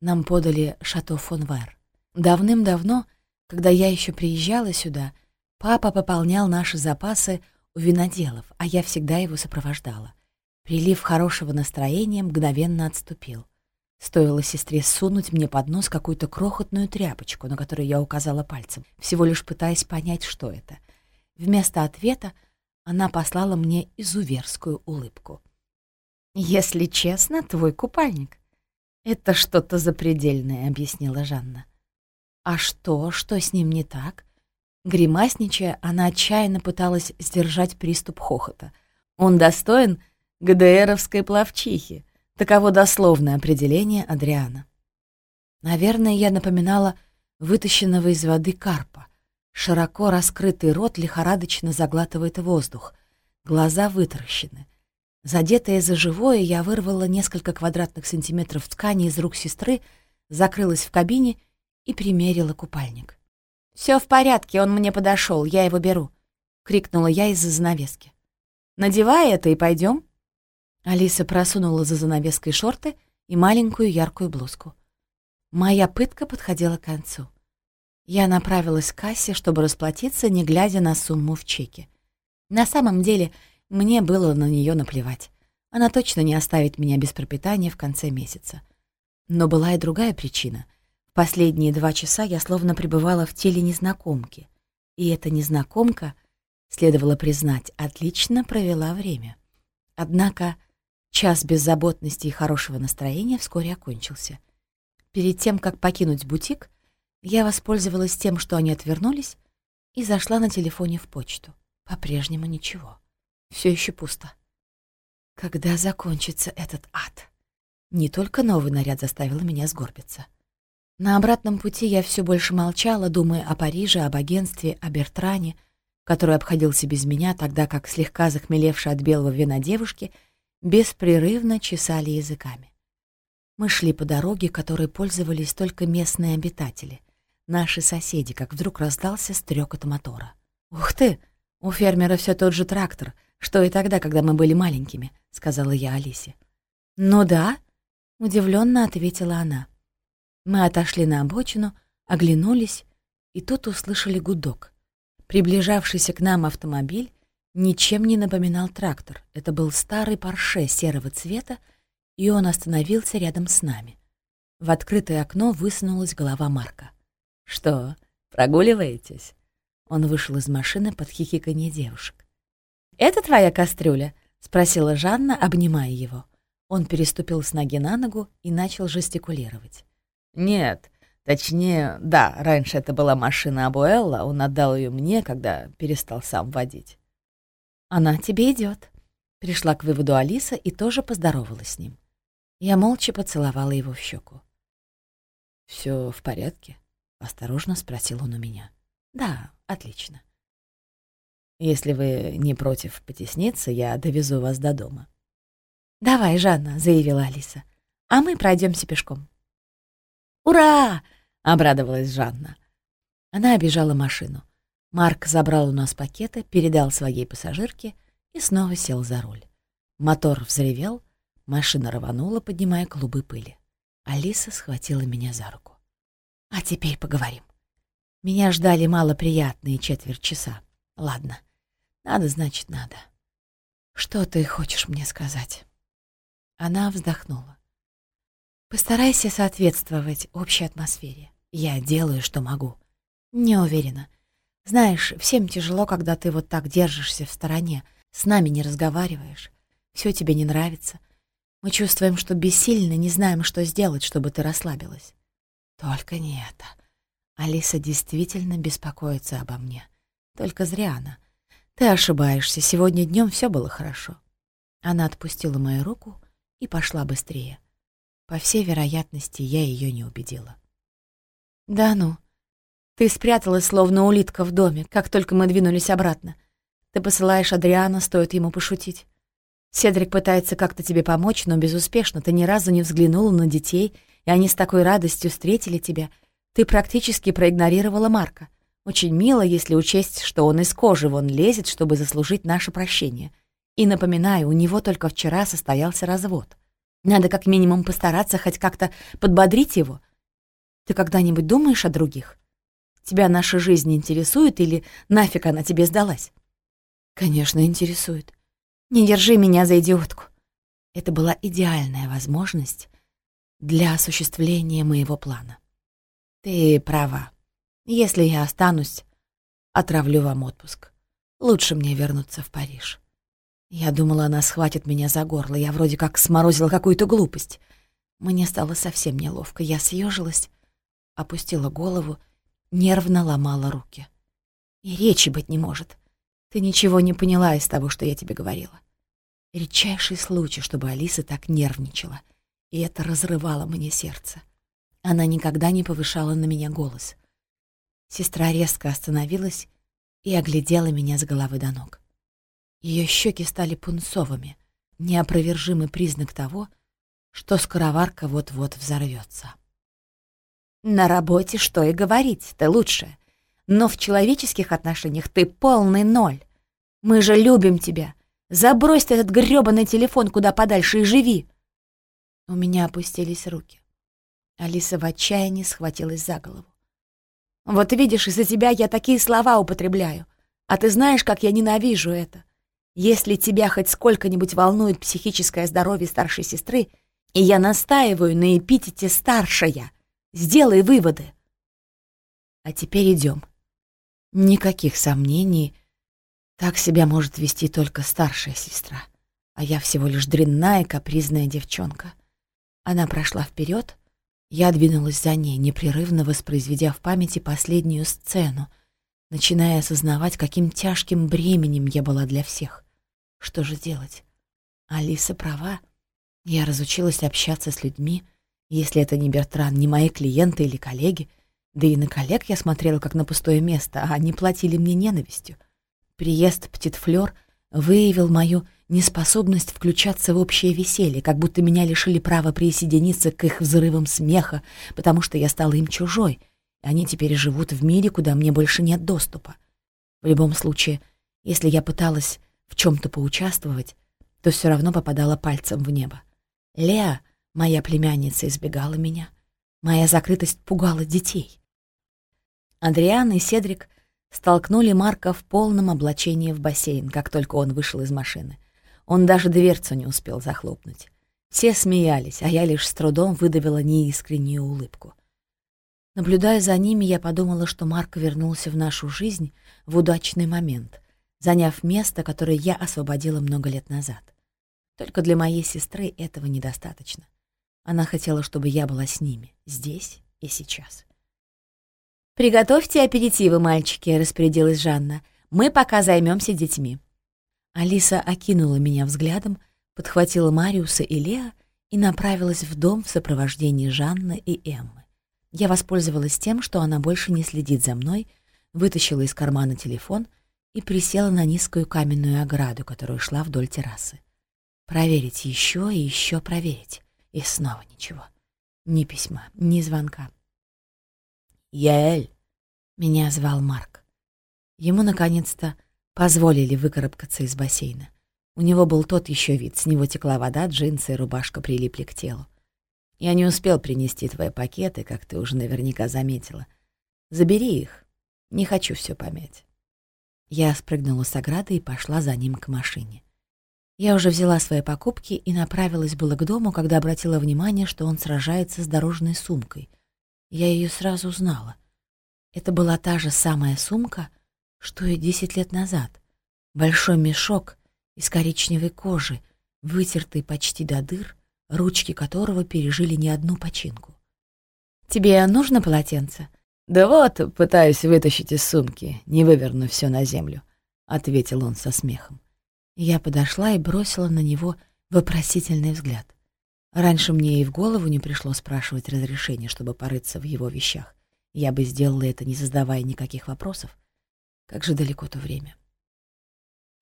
Нам подали шато фон Вер. Давным-давно, когда я еще приезжала сюда, папа пополнял наши запасы у виноделов, а я всегда его сопровождала. Прилив хорошего настроения мгновенно отступил. Стоило сестре сунуть мне под нос какую-то крохотную тряпочку, на которую я указала пальцем, всего лишь пытаясь понять, что это. Вместо ответа она послала мне изуверскую улыбку. «Если честно, твой купальник. Это что-то запредельное», — объяснила Жанна. «А что? Что с ним не так?» Гримасничая, она отчаянно пыталась сдержать приступ хохота. «Он достоин ГДРовской плавчихи», таково дословное определение Адриана. Наверное, я напоминала вытащенного из воды карпа. Широко раскрытый рот лихорадочно заглатывает воздух, глаза вытаращены. Задетая за живое, я вырвала несколько квадратных сантиметров ткани из рук сестры, закрылась в кабине и примерила купальник. Все в порядке, он мне подошел, я его беру», — крикнула я из-за занавески. «Надевай это и пойдем. Алиса просунула за занавеской шорты и маленькую яркую блузку. Моя пытка подходила к концу. Я направилась к кассе, чтобы расплатиться, не глядя на сумму в чеке. На самом деле, мне было на нее наплевать. Она точно не оставит меня без пропитания в конце месяца. Но была и другая причина. Последние два часа я словно пребывала в теле незнакомки. И эта незнакомка, следовало признать, отлично провела время. Однако Час беззаботности и хорошего настроения вскоре окончился. Перед тем, как покинуть бутик, я воспользовалась тем, что они отвернулись, и зашла на телефоне в почту. По-прежнему ничего. Все еще пусто. Когда закончится этот ад? Не только новый наряд заставил меня сгорбиться. На обратном пути я все больше молчала, думая о Париже, об агентстве, о Бертране, который обходился без меня, тогда как слегка захмелевшая от белого вина девушки — беспрерывно чесали языками. Мы шли по дороге, которой пользовались только местные обитатели, наши соседи, как вдруг раздался стрекот мотора. «Ух ты! У фермера все тот же трактор, что и тогда, когда мы были маленькими», — сказала я Алисе. «Ну да», — удивленно ответила она. Мы отошли на обочину, оглянулись, и тут услышали гудок. Приближавшийся к нам автомобиль ничем не напоминал трактор. Это был старый парше серого цвета, и он остановился рядом с нами. В открытое окно высунулась голова Марка. «Что, прогуливаетесь?» Он вышел из машины под хихиканье девушек. «Это твоя кастрюля?» — спросила Жанна, обнимая его. Он переступил с ноги на ногу и начал жестикулировать. «Нет, точнее, да, раньше это была машина Абуэлла, он отдал ее мне, когда перестал сам водить. «Она тебе идет. Пришла к выводу Алиса и тоже поздоровалась с ним. Я молча поцеловала его в щеку. Все в порядке?» — осторожно спросил он у меня. «Да, отлично. Если вы не против потесниться, я довезу вас до дома». «Давай, Жанна», — заявила Алиса, — «а мы пройдемся пешком». «Ура!» — обрадовалась Жанна. Она обижала машину. Марк забрал у нас пакеты, передал своей пассажирке и снова сел за руль. Мотор взревел, машина рванула, поднимая клубы пыли. Алиса схватила меня за руку. «А теперь поговорим». Меня ждали малоприятные четверть часа. Ладно, надо, значит, надо. Что ты хочешь мне сказать? Она вздохнула. Постарайся соответствовать общей атмосфере. Я делаю, что могу. Не уверена. Знаешь, всем тяжело, когда ты вот так держишься в стороне, с нами не разговариваешь. Все тебе не нравится. Мы чувствуем, что бессильны, не знаем, что сделать, чтобы ты расслабилась. Только не это. Алиса действительно беспокоится обо мне. Только зря она. Ты ошибаешься, сегодня днем все было хорошо. Она отпустила мою руку и пошла быстрее. По всей вероятности, я ее не убедила. «Да ну, ты спряталась, словно улитка в доме, как только мы двинулись обратно. Ты посылаешь Адриана, стоит ему пошутить. Седрик пытается как-то тебе помочь, но безуспешно. Ты ни разу не взглянула на детей, и они с такой радостью встретили тебя. Ты практически проигнорировала Марка. Очень мило, если учесть, что он из кожи вон лезет, чтобы заслужить наше прощение. И напоминаю, у него только вчера состоялся развод. Надо как минимум постараться хоть как-то подбодрить его. Ты когда-нибудь думаешь о других? Тебя наша жизнь интересует или нафиг она тебе сдалась?» «Конечно, интересует. Не держи меня за идиотку». Это была идеальная возможность для осуществления моего плана. «Ты права. Если я останусь, отравлю вам отпуск. Лучше мне вернуться в Париж». Я думала, она схватит меня за горло. Я вроде как сморозила какую-то глупость. Мне стало совсем неловко. Я съежилась, опустила голову нервно ломала руки. И речи быть не может. Ты ничего не поняла из того, что я тебе говорила. Редчайший случай, чтобы Алиса так нервничала, и это разрывало мне сердце. Она никогда не повышала на меня голос. Сестра резко остановилась и оглядела меня с головы до ног. Ее щеки стали пунцовыми, неопровержимый признак того, что скороварка вот-вот взорвется. На работе что и говорить, ты лучше. Но в человеческих отношениях ты полный ноль. Мы же любим тебя. Забрось ты этот грёбаный телефон куда подальше и живи. У меня опустились руки. Алиса в отчаянии схватилась за голову. Вот видишь, из-за тебя я такие слова употребляю. А ты знаешь, как я ненавижу это. Если тебя хоть сколько-нибудь волнует психическое здоровье старшей сестры, и я настаиваю на эпитете «старшая», Сделай выводы. А теперь идем. Никаких сомнений. Так себя может вести только старшая сестра. А я всего лишь дрянная капризная девчонка. Она прошла вперед, я двинулась за ней, непрерывно воспроизведя в памяти последнюю сцену, начиная осознавать, каким тяжким бременем я была для всех. Что же делать? Алиса права. Я разучилась общаться с людьми, если это не Бертран, не мои клиенты или коллеги. Да и на коллег я смотрела как на пустое место, а они платили мне ненавистью. Приезд Птитфлёр выявил мою неспособность включаться в общее веселье, как будто меня лишили права присоединиться к их взрывам смеха, потому что я стала им чужой, они теперь живут в мире, куда мне больше нет доступа. В любом случае, если я пыталась в чем то поучаствовать, то все равно попадала пальцем в небо. Леа Моя племянница избегала меня. Моя закрытость пугала детей. Адриан и Седрик столкнули Марка в полном облачении в бассейн, как только он вышел из машины. Он даже дверцу не успел захлопнуть. Все смеялись, а я лишь с трудом выдавила неискреннюю улыбку. Наблюдая за ними, я подумала, что Марк вернулся в нашу жизнь в удачный момент, заняв место, которое я освободила много лет назад. Только для моей сестры этого недостаточно. Она хотела, чтобы я была с ними, здесь и сейчас. «Приготовьте аперитивы, мальчики», — распорядилась Жанна. «Мы пока займемся детьми». Алиса окинула меня взглядом, подхватила Мариуса и Леа и направилась в дом в сопровождении Жанны и Эммы. Я воспользовалась тем, что она больше не следит за мной, вытащила из кармана телефон и присела на низкую каменную ограду, которая шла вдоль террасы. Проверить еще и еще проверить. И снова ничего. Ни письма, ни звонка. «Яэль!» — меня звал Марк. Ему, наконец-то, позволили выкарабкаться из бассейна. У него был тот еще вид, с него текла вода, джинсы и рубашка прилипли к телу. Я не успел принести твои пакеты, как ты уже наверняка заметила. Забери их. Не хочу все помять. Я спрыгнула с ограды и пошла за ним к машине. Я уже взяла свои покупки и направилась было к дому, когда обратила внимание, что он сражается с дорожной сумкой. Я ее сразу узнала. Это была та же самая сумка, что и десять лет назад. Большой мешок из коричневой кожи, вытертый почти до дыр, ручки которого пережили не одну починку. «Тебе нужно полотенце?» «Да вот, пытаюсь вытащить из сумки, не выверну все на землю», — ответил он со смехом. Я подошла и бросила на него вопросительный взгляд. Раньше мне и в голову не пришло спрашивать разрешения, чтобы порыться в его вещах. Я бы сделала это, не задавая никаких вопросов. Как же далеко то время.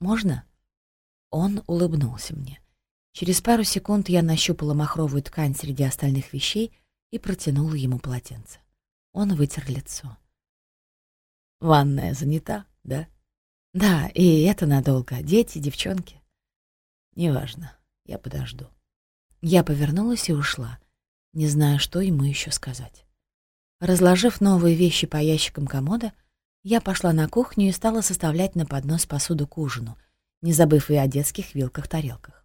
«Можно?» Он улыбнулся мне. Через пару секунд я нащупала махровую ткань среди остальных вещей и протянула ему полотенце. Он вытер лицо. «Ванная занята, да?» «Да, и это надолго. Дети, девчонки». «Неважно, я подожду». Я повернулась и ушла, не зная, что ему еще сказать. Разложив новые вещи по ящикам комода, я пошла на кухню и стала составлять на поднос посуду к ужину, не забыв и о детских вилках-тарелках.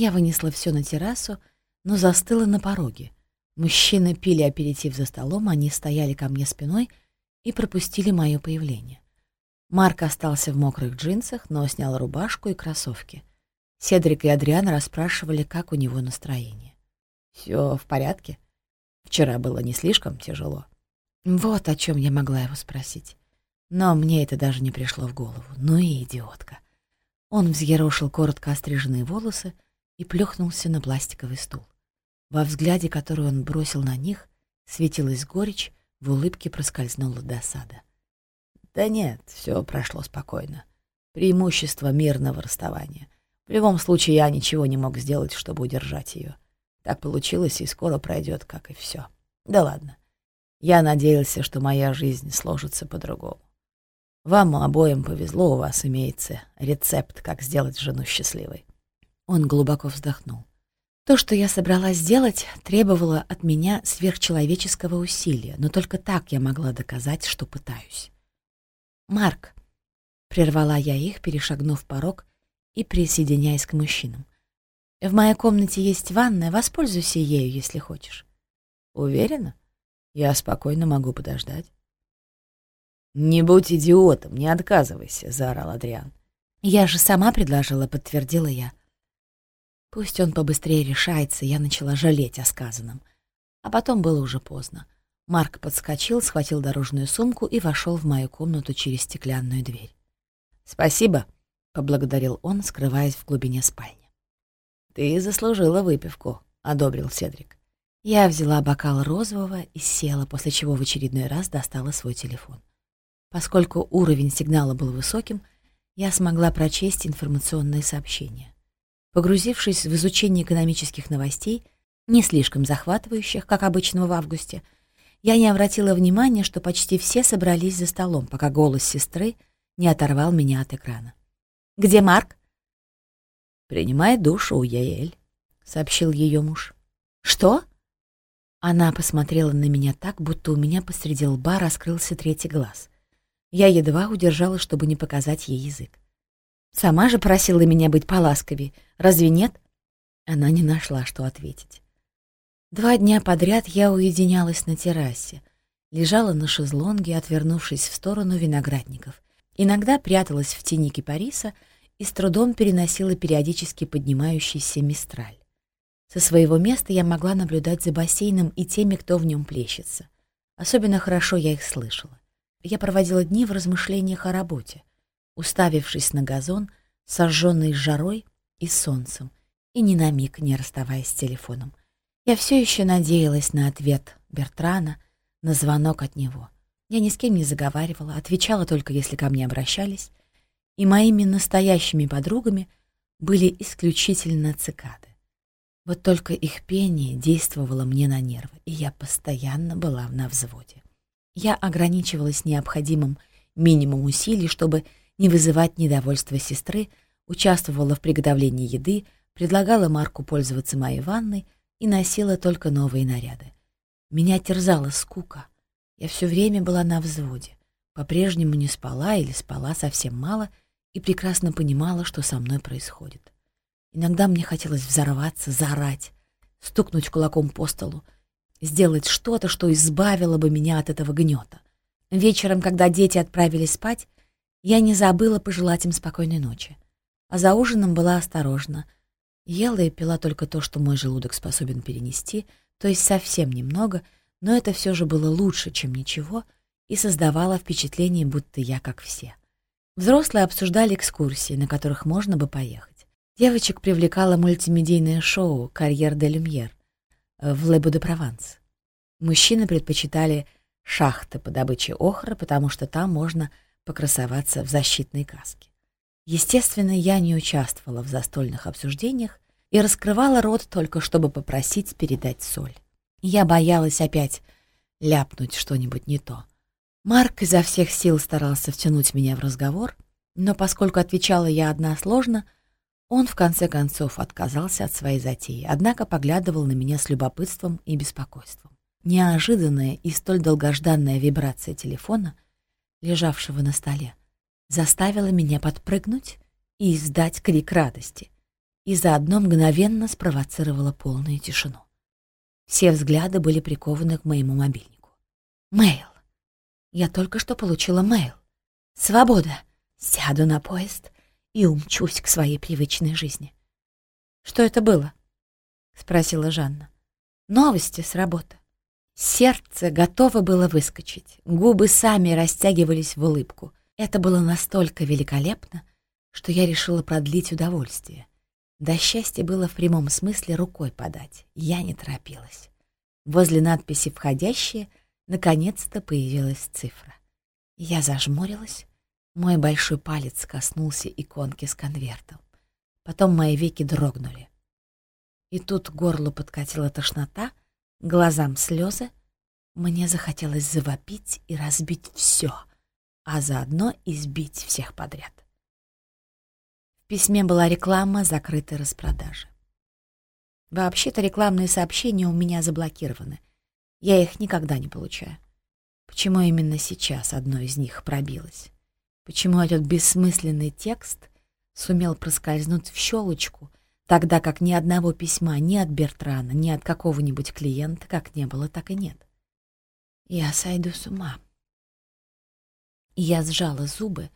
Я вынесла все на террасу, но застыла на пороге. Мужчины пили аперитив за столом, они стояли ко мне спиной и пропустили мое появление. Марк остался в мокрых джинсах, но снял рубашку и кроссовки. Седрик и Адриан расспрашивали, как у него настроение. Все в порядке? Вчера было не слишком тяжело. Вот о чем я могла его спросить. Но мне это даже не пришло в голову. Ну и идиотка. Он взъерошил коротко остриженные волосы, и плюхнулся на пластиковый стул. Во взгляде, который он бросил на них, светилась горечь, в улыбке проскользнула досада. Да нет, все прошло спокойно. Преимущество мирного расставания. В любом случае, я ничего не мог сделать, чтобы удержать ее. Так получилось, и скоро пройдет, как и все. Да ладно. Я надеялся, что моя жизнь сложится по-другому. Вам обоим повезло, у вас имеется рецепт, как сделать жену счастливой. Он глубоко вздохнул. То, что я собралась сделать, требовало от меня сверхчеловеческого усилия, но только так я могла доказать, что пытаюсь. «Марк», — прервала я их, перешагнув порог и присоединяясь к мужчинам, «в моей комнате есть ванная, воспользуйся ею, если хочешь». «Уверена? Я спокойно могу подождать». «Не будь идиотом, не отказывайся», — заорал Адриан. «Я же сама предложила», — подтвердила я. Пусть он побыстрее решается, я начала жалеть о сказанном. А потом было уже поздно. Марк подскочил, схватил дорожную сумку и вошел в мою комнату через стеклянную дверь. «Спасибо», — поблагодарил он, скрываясь в глубине спальни. «Ты заслужила выпивку», — одобрил Седрик. Я взяла бокал розового и села, после чего в очередной раз достала свой телефон. Поскольку уровень сигнала был высоким, я смогла прочесть информационные сообщения. Погрузившись в изучение экономических новостей, не слишком захватывающих, как обычно в августе, я не обратила внимания, что почти все собрались за столом, пока голос сестры не оторвал меня от экрана. «Где Марк?» «Принимает душ у Яэль», — сообщил ее муж. «Что?» Она посмотрела на меня так, будто у меня посреди лба раскрылся третий глаз. Я едва удержала, чтобы не показать ей язык. Сама же просила меня быть поласковей. Разве нет? Она не нашла, что ответить. Два дня подряд я уединялась на террасе, лежала на шезлонге, отвернувшись в сторону виноградников. Иногда пряталась в тени кипариса и с трудом переносила периодически поднимающийся мистраль. Со своего места я могла наблюдать за бассейном и теми, кто в нем плещется. Особенно хорошо я их слышала. Я проводила дни в размышлениях о работе уставившись на газон, сожженный жарой и солнцем, и ни на миг не расставаясь с телефоном. Я все еще надеялась на ответ Бертрана, на звонок от него. Я ни с кем не заговаривала, отвечала только, если ко мне обращались, и моими настоящими подругами были исключительно цикады. Вот только их пение действовало мне на нервы, и я постоянно была на взводе. Я ограничивалась необходимым минимум усилий, чтобы не вызывать недовольства сестры, участвовала в приготовлении еды, предлагала Марку пользоваться моей ванной и носила только новые наряды. Меня терзала скука. Я все время была на взводе. По-прежнему не спала или спала совсем мало и прекрасно понимала, что со мной происходит. Иногда мне хотелось взорваться, заорать, стукнуть кулаком по столу, сделать что-то, что избавило бы меня от этого гнета. Вечером, когда дети отправились спать, я не забыла пожелать им спокойной ночи. А за ужином была осторожна. Ела и пила только то, что мой желудок способен перенести, то есть совсем немного, но это все же было лучше, чем ничего, и создавало впечатление, будто я как все. Взрослые обсуждали экскурсии, на которых можно бы поехать. Девочек привлекало мультимедийное шоу «Карьер де Люмьер» в Лебу де Прованс. Мужчины предпочитали шахты по добыче охры, потому что там можно покрасоваться в защитной каске. Естественно, я не участвовала в застольных обсуждениях и раскрывала рот только, чтобы попросить передать соль. Я боялась опять ляпнуть что-нибудь не то. Марк изо всех сил старался втянуть меня в разговор, но поскольку отвечала я одна сложно, он в конце концов отказался от своей затеи, однако поглядывал на меня с любопытством и беспокойством. Неожиданная и столь долгожданная вибрация телефона, лежавшего на столе, заставила меня подпрыгнуть и издать крик радости, и заодно мгновенно спровоцировала полную тишину. Все взгляды были прикованы к моему мобильнику. Мейл. Я только что получила мейл. Свобода. Сяду на поезд и умчусь к своей привычной жизни. Что это было? Спросила Жанна. Новости с работы. Сердце готово было выскочить, губы сами растягивались в улыбку. Это было настолько великолепно, что я решила продлить удовольствие. До счастья было в прямом смысле рукой подать. Я не торопилась. Возле надписи «Входящие» наконец-то появилась цифра. Я зажмурилась. Мой большой палец коснулся иконки с конвертом. Потом мои веки дрогнули. И тут горлу подкатила тошнота — глазам слезы, мне захотелось завопить и разбить все, а заодно избить всех подряд. В письме была реклама закрытой распродажи. Вообще-то рекламные сообщения у меня заблокированы. Я их никогда не получаю. Почему именно сейчас одно из них пробилось? Почему этот бессмысленный текст сумел проскользнуть в щелочку тогда как ни одного письма ни от Бертрана, ни от какого-нибудь клиента как не было, так и нет. Я сойду с ума. Я сжала зубы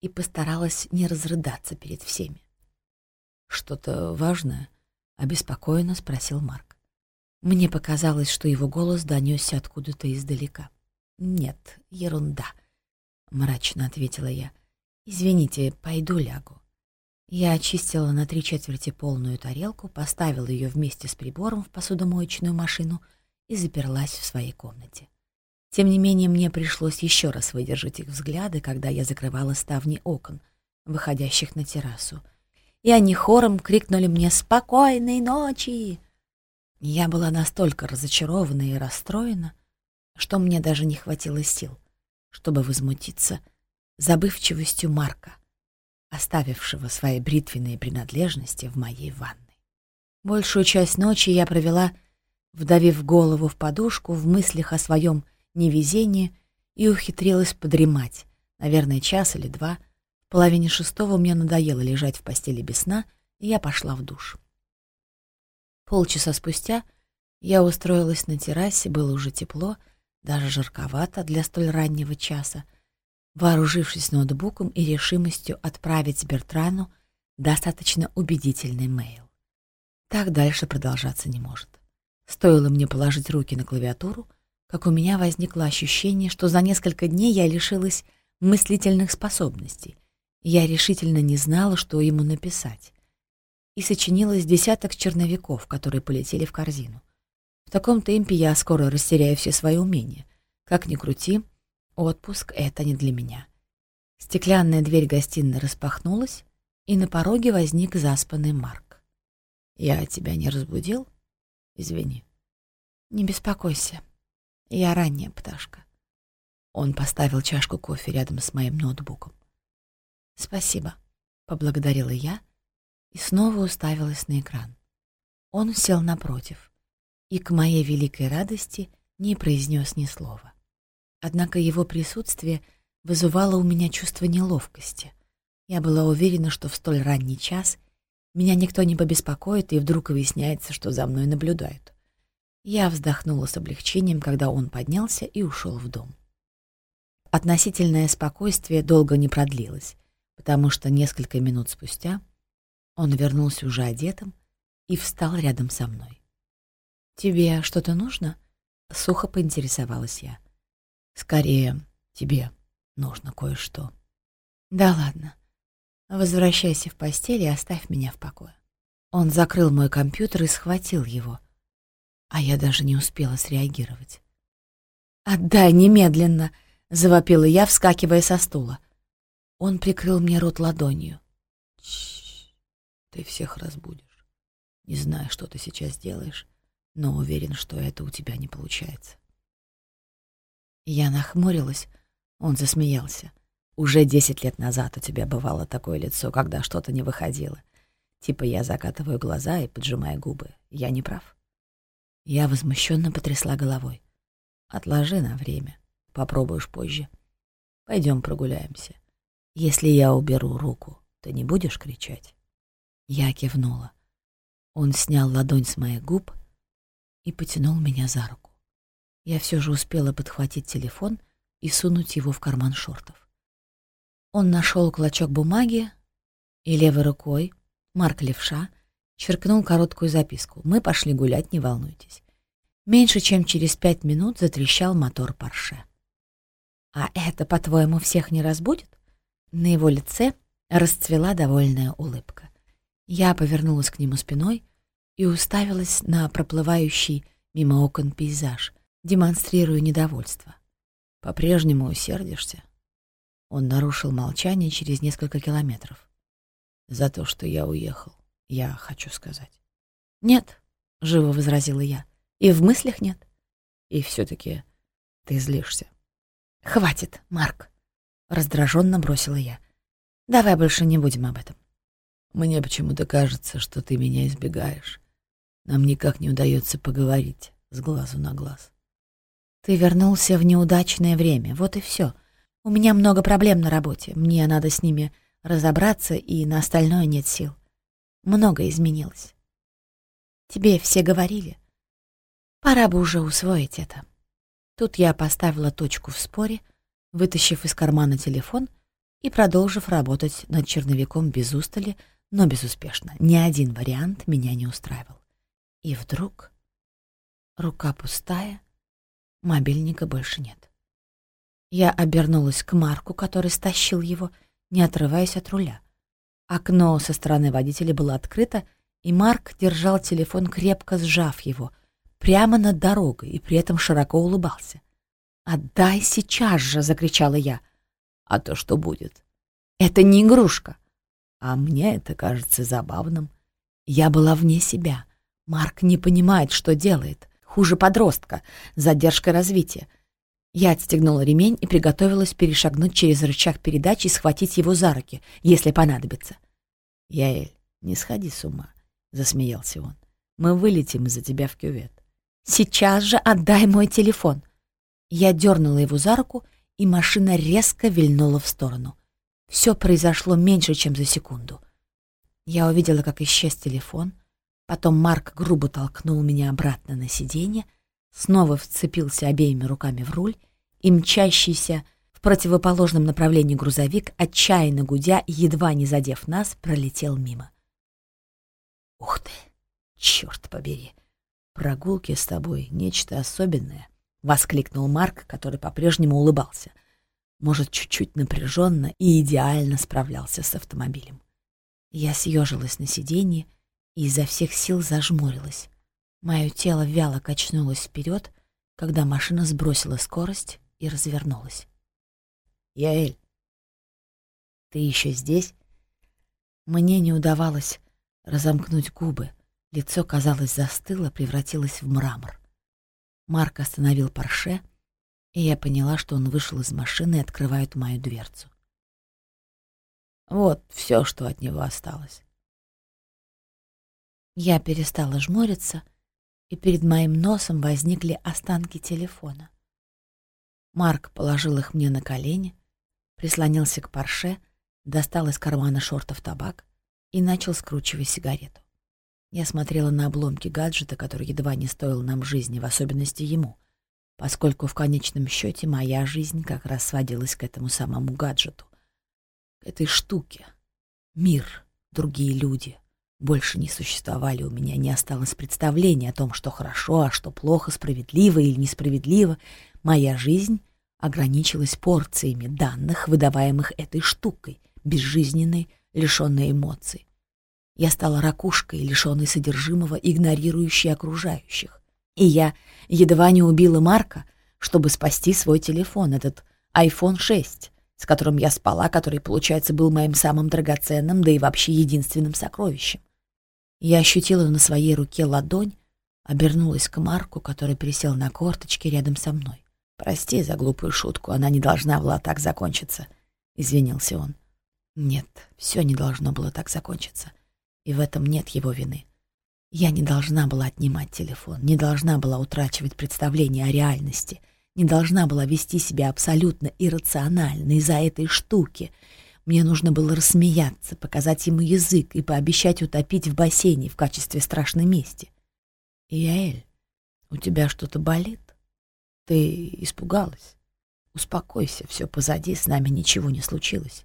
и постаралась не разрыдаться перед всеми. «Что-то важное?» — обеспокоенно спросил Марк. Мне показалось, что его голос донесся откуда-то издалека. «Нет, ерунда», — мрачно ответила я. «Извините, пойду лягу». Я очистила на три четверти полную тарелку, поставила ее вместе с прибором в посудомоечную машину и заперлась в своей комнате. Тем не менее, мне пришлось еще раз выдержать их взгляды, когда я закрывала ставни окон, выходящих на террасу. И они хором крикнули мне «Спокойной ночи!». Я была настолько разочарована и расстроена, что мне даже не хватило сил, чтобы возмутиться забывчивостью Марка, оставившего свои бритвенные принадлежности в моей ванной. Большую часть ночи я провела, вдавив голову в подушку, в мыслях о своем невезении и ухитрилась подремать, наверное, час или два. В половине шестого мне надоело лежать в постели без сна, и я пошла в душ. Полчаса спустя я устроилась на террасе, было уже тепло, даже жарковато для столь раннего часа, вооружившись ноутбуком и решимостью отправить Бертрану достаточно убедительный мейл. Так дальше продолжаться не может. Стоило мне положить руки на клавиатуру, как у меня возникло ощущение, что за несколько дней я лишилась мыслительных способностей. Я решительно не знала, что ему написать. И сочинилось десяток черновиков, которые полетели в корзину. таком темпе я скоро растеряю все свои умения. Как ни крути, отпуск — это не для меня. Стеклянная дверь гостиной распахнулась, и на пороге возник заспанный Марк. «Я тебя не разбудил? Извини». «Не беспокойся. Я ранняя пташка». Он поставил чашку кофе рядом с моим ноутбуком. «Спасибо», — поблагодарила я и снова уставилась на экран. Он сел напротив и, к моей великой радости, не произнес ни слова. Однако его присутствие вызывало у меня чувство неловкости. Я была уверена, что в столь ранний час меня никто не побеспокоит, и вдруг выясняется, что за мной наблюдают. Я вздохнула с облегчением, когда он поднялся и ушел в дом. Относительное спокойствие долго не продлилось, потому что несколько минут спустя он вернулся уже одетым и встал рядом со мной. «Тебе что-то нужно?» — сухо поинтересовалась я. «Скорее, тебе нужно кое-что». «Да ладно. Возвращайся в постель и оставь меня в покое». Он закрыл мой компьютер и схватил его, а я даже не успела среагировать. «Отдай немедленно!» — завопила я, вскакивая со стула. Он прикрыл мне рот ладонью. Чш, ты всех разбудишь. Не знаю, что ты сейчас делаешь, но уверен, что это у тебя не получается. Я нахмурилась, он засмеялся. Уже десять лет назад у тебя бывало такое лицо, когда что-то не выходило. Типа я закатываю глаза и поджимаю губы. Я не прав. Я возмущенно потрясла головой. Отложи на время. Попробуешь позже. Пойдем прогуляемся. Если я уберу руку, ты не будешь кричать? Я кивнула. Он снял ладонь с моих губ и потянул меня за руку. Я все же успела подхватить телефон и сунуть его в карман шортов. Он нашел клочок бумаги и левой рукой, Марк Левша, черкнул короткую записку. «Мы пошли гулять, не волнуйтесь». Меньше чем через пять минут затрещал мотор Порше. «А это, по-твоему, всех не разбудит?» На его лице расцвела довольная улыбка. Я повернулась к нему спиной и уставилась на проплывающий мимо окон пейзаж, демонстрируя недовольство. «По-прежнему усердишься?» Он нарушил молчание через несколько километров. «За то, что я уехал, я хочу сказать». «Нет», — живо возразила я, — «и в мыслях нет». «И все-таки ты злишься». «Хватит, Марк», Раздраженно бросила я. Давай больше не будем об этом. Мне почему-то кажется, что ты меня избегаешь. Нам никак не удается поговорить с глазу на глаз. Ты вернулся в неудачное время, вот и все. У меня много проблем на работе, мне надо с ними разобраться, и на остальное нет сил. Много изменилось. Тебе все говорили. Пора бы уже усвоить это. Тут я поставила точку в споре — вытащив из кармана телефон и продолжив работать над черновиком без устали, но безуспешно. Ни один вариант меня не устраивал. И вдруг рука пустая, мобильника больше нет. Я обернулась к Марку, который стащил его, не отрываясь от руля. Окно со стороны водителя было открыто, и Марк держал телефон, крепко сжав его, прямо над дорогой, и при этом широко улыбался. «Отдай сейчас же!» — закричала я. «А то что будет?» «Это не игрушка!» А мне это кажется забавным. Я была вне себя. Марк не понимает, что делает. Хуже подростка. Задержка развития. Я отстегнула ремень и приготовилась перешагнуть через рычаг передачи и схватить его за руки, если понадобится. «Яэль, не сходи с ума», — засмеялся он. «Мы вылетим из-за тебя в кювет». «Сейчас же отдай мой телефон!» Я дернула его за руку, и машина резко вильнула в сторону. Все произошло меньше, чем за секунду. Я увидела, как исчез телефон, потом Марк грубо толкнул меня обратно на сиденье, снова вцепился обеими руками в руль, и мчащийся в противоположном направлении грузовик, отчаянно гудя едва не задев нас, пролетел мимо. «Ух ты! Черт побери! Прогулки с тобой — нечто особенное. — воскликнул Марк, который по-прежнему улыбался. Может, чуть-чуть напряженно и идеально справлялся с автомобилем. Я съежилась на сиденье и изо всех сил зажмурилась. Мое тело вяло качнулось вперед, когда машина сбросила скорость и развернулась. «Яэль, ты еще здесь?» Мне не удавалось разомкнуть губы. Лицо, казалось, застыло, превратилось в мрамор. Марк остановил Порше, и я поняла, что он вышел из машины и открывает мою дверцу. Вот все, что от него осталось. Я перестала жмуриться, и перед моим носом возникли останки телефона. Марк положил их мне на колени, прислонился к парше, достал из кармана шортов табак и начал скручивать сигарету. Я смотрела на обломки гаджета, который едва не стоил нам жизни, в особенности ему, поскольку в конечном счете моя жизнь как раз сводилась к этому самому гаджету, к этой штуке. Мир, другие люди больше не существовали, у меня не осталось представления о том, что хорошо, а что плохо, справедливо или несправедливо. Моя жизнь ограничилась порциями данных, выдаваемых этой штукой, безжизненной, лишенной эмоций. Я стала ракушкой, лишенной содержимого, игнорирующей окружающих. И я едва не убила Марка, чтобы спасти свой телефон, этот iPhone 6, с которым я спала, который, получается, был моим самым драгоценным, да и вообще единственным сокровищем. Я ощутила на своей руке ладонь, обернулась к Марку, который присел на корточки рядом со мной. «Прости за глупую шутку, она не должна была так закончиться», — извинился он. Нет, все не должно было так закончиться, и в этом нет его вины. Я не должна была отнимать телефон, не должна была утрачивать представление о реальности, не должна была вести себя абсолютно иррационально из-за этой штуки. Мне нужно было рассмеяться, показать ему язык и пообещать утопить в бассейне в качестве страшной мести. «Иаэль, у тебя что-то болит? Ты испугалась? Успокойся, все позади, с нами ничего не случилось».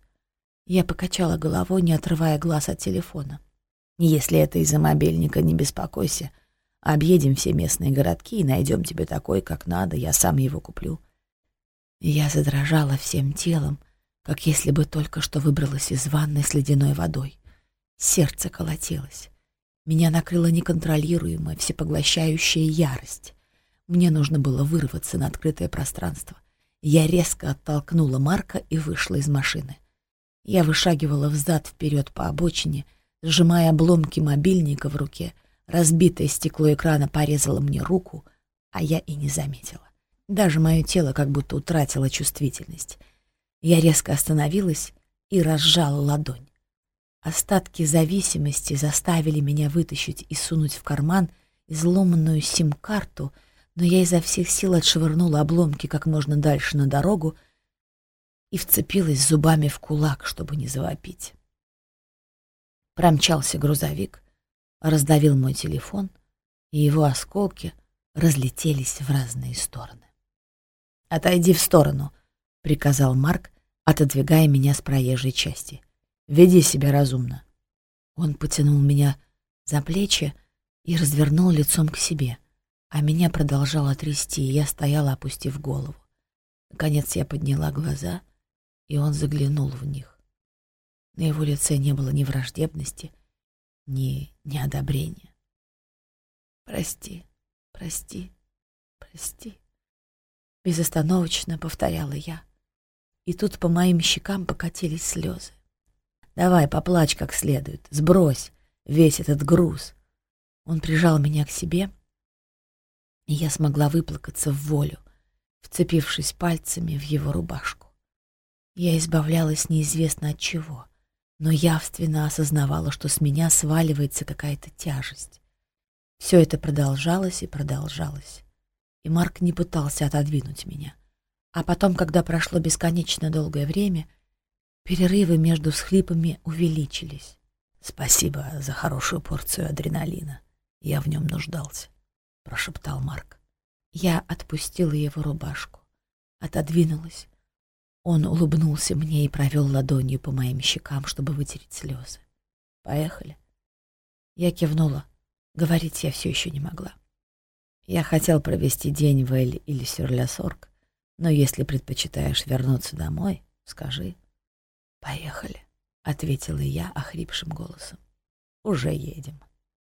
Я покачала головой, не отрывая глаз от телефона. Если это из-за мобильника, не беспокойся. Объедем все местные городки и найдем тебе такой, как надо, я сам его куплю. Я задрожала всем телом, как если бы только что выбралась из ванны с ледяной водой. Сердце колотилось. Меня накрыла неконтролируемая, всепоглощающая ярость. Мне нужно было вырваться на открытое пространство. Я резко оттолкнула Марка и вышла из машины. Я вышагивала взад-вперед по обочине — сжимая обломки мобильника в руке. Разбитое стекло экрана порезало мне руку, а я и не заметила. Даже мое тело как будто утратило чувствительность. Я резко остановилась и разжала ладонь. Остатки зависимости заставили меня вытащить и сунуть в карман изломанную сим-карту, но я изо всех сил отшвырнула обломки как можно дальше на дорогу и вцепилась зубами в кулак, чтобы не завопить. Промчался грузовик, раздавил мой телефон, и его осколки разлетелись в разные стороны. «Отойди в сторону», — приказал Марк, отодвигая меня с проезжей части. «Веди себя разумно». Он потянул меня за плечи и развернул лицом к себе, а меня продолжало трясти, и я стояла, опустив голову. Наконец я подняла глаза, и он заглянул в них. На его лице не было ни враждебности, ни неодобрения. «Прости, прости, прости», — безостановочно повторяла я. И тут по моим щекам покатились слезы. «Давай, поплачь как следует, сбрось весь этот груз». Он прижал меня к себе, и я смогла выплакаться в волю, вцепившись пальцами в его рубашку. Я избавлялась неизвестно от чего — но явственно осознавала, что с меня сваливается какая-то тяжесть. Все это продолжалось и продолжалось. И Марк не пытался отодвинуть меня. А потом, когда прошло бесконечно долгое время, перерывы между всхлипами увеличились. «Спасибо за хорошую порцию адреналина. Я в нем нуждался», — прошептал Марк. Я отпустила его рубашку, отодвинулась, он улыбнулся мне и провел ладонью по моим щекам, чтобы вытереть слезы. «Поехали». Я кивнула. Говорить я все еще не могла. Я хотел провести день в Эль или Сюрлясорг, но если предпочитаешь вернуться домой, скажи. «Поехали», — ответила я охрипшим голосом. «Уже едем».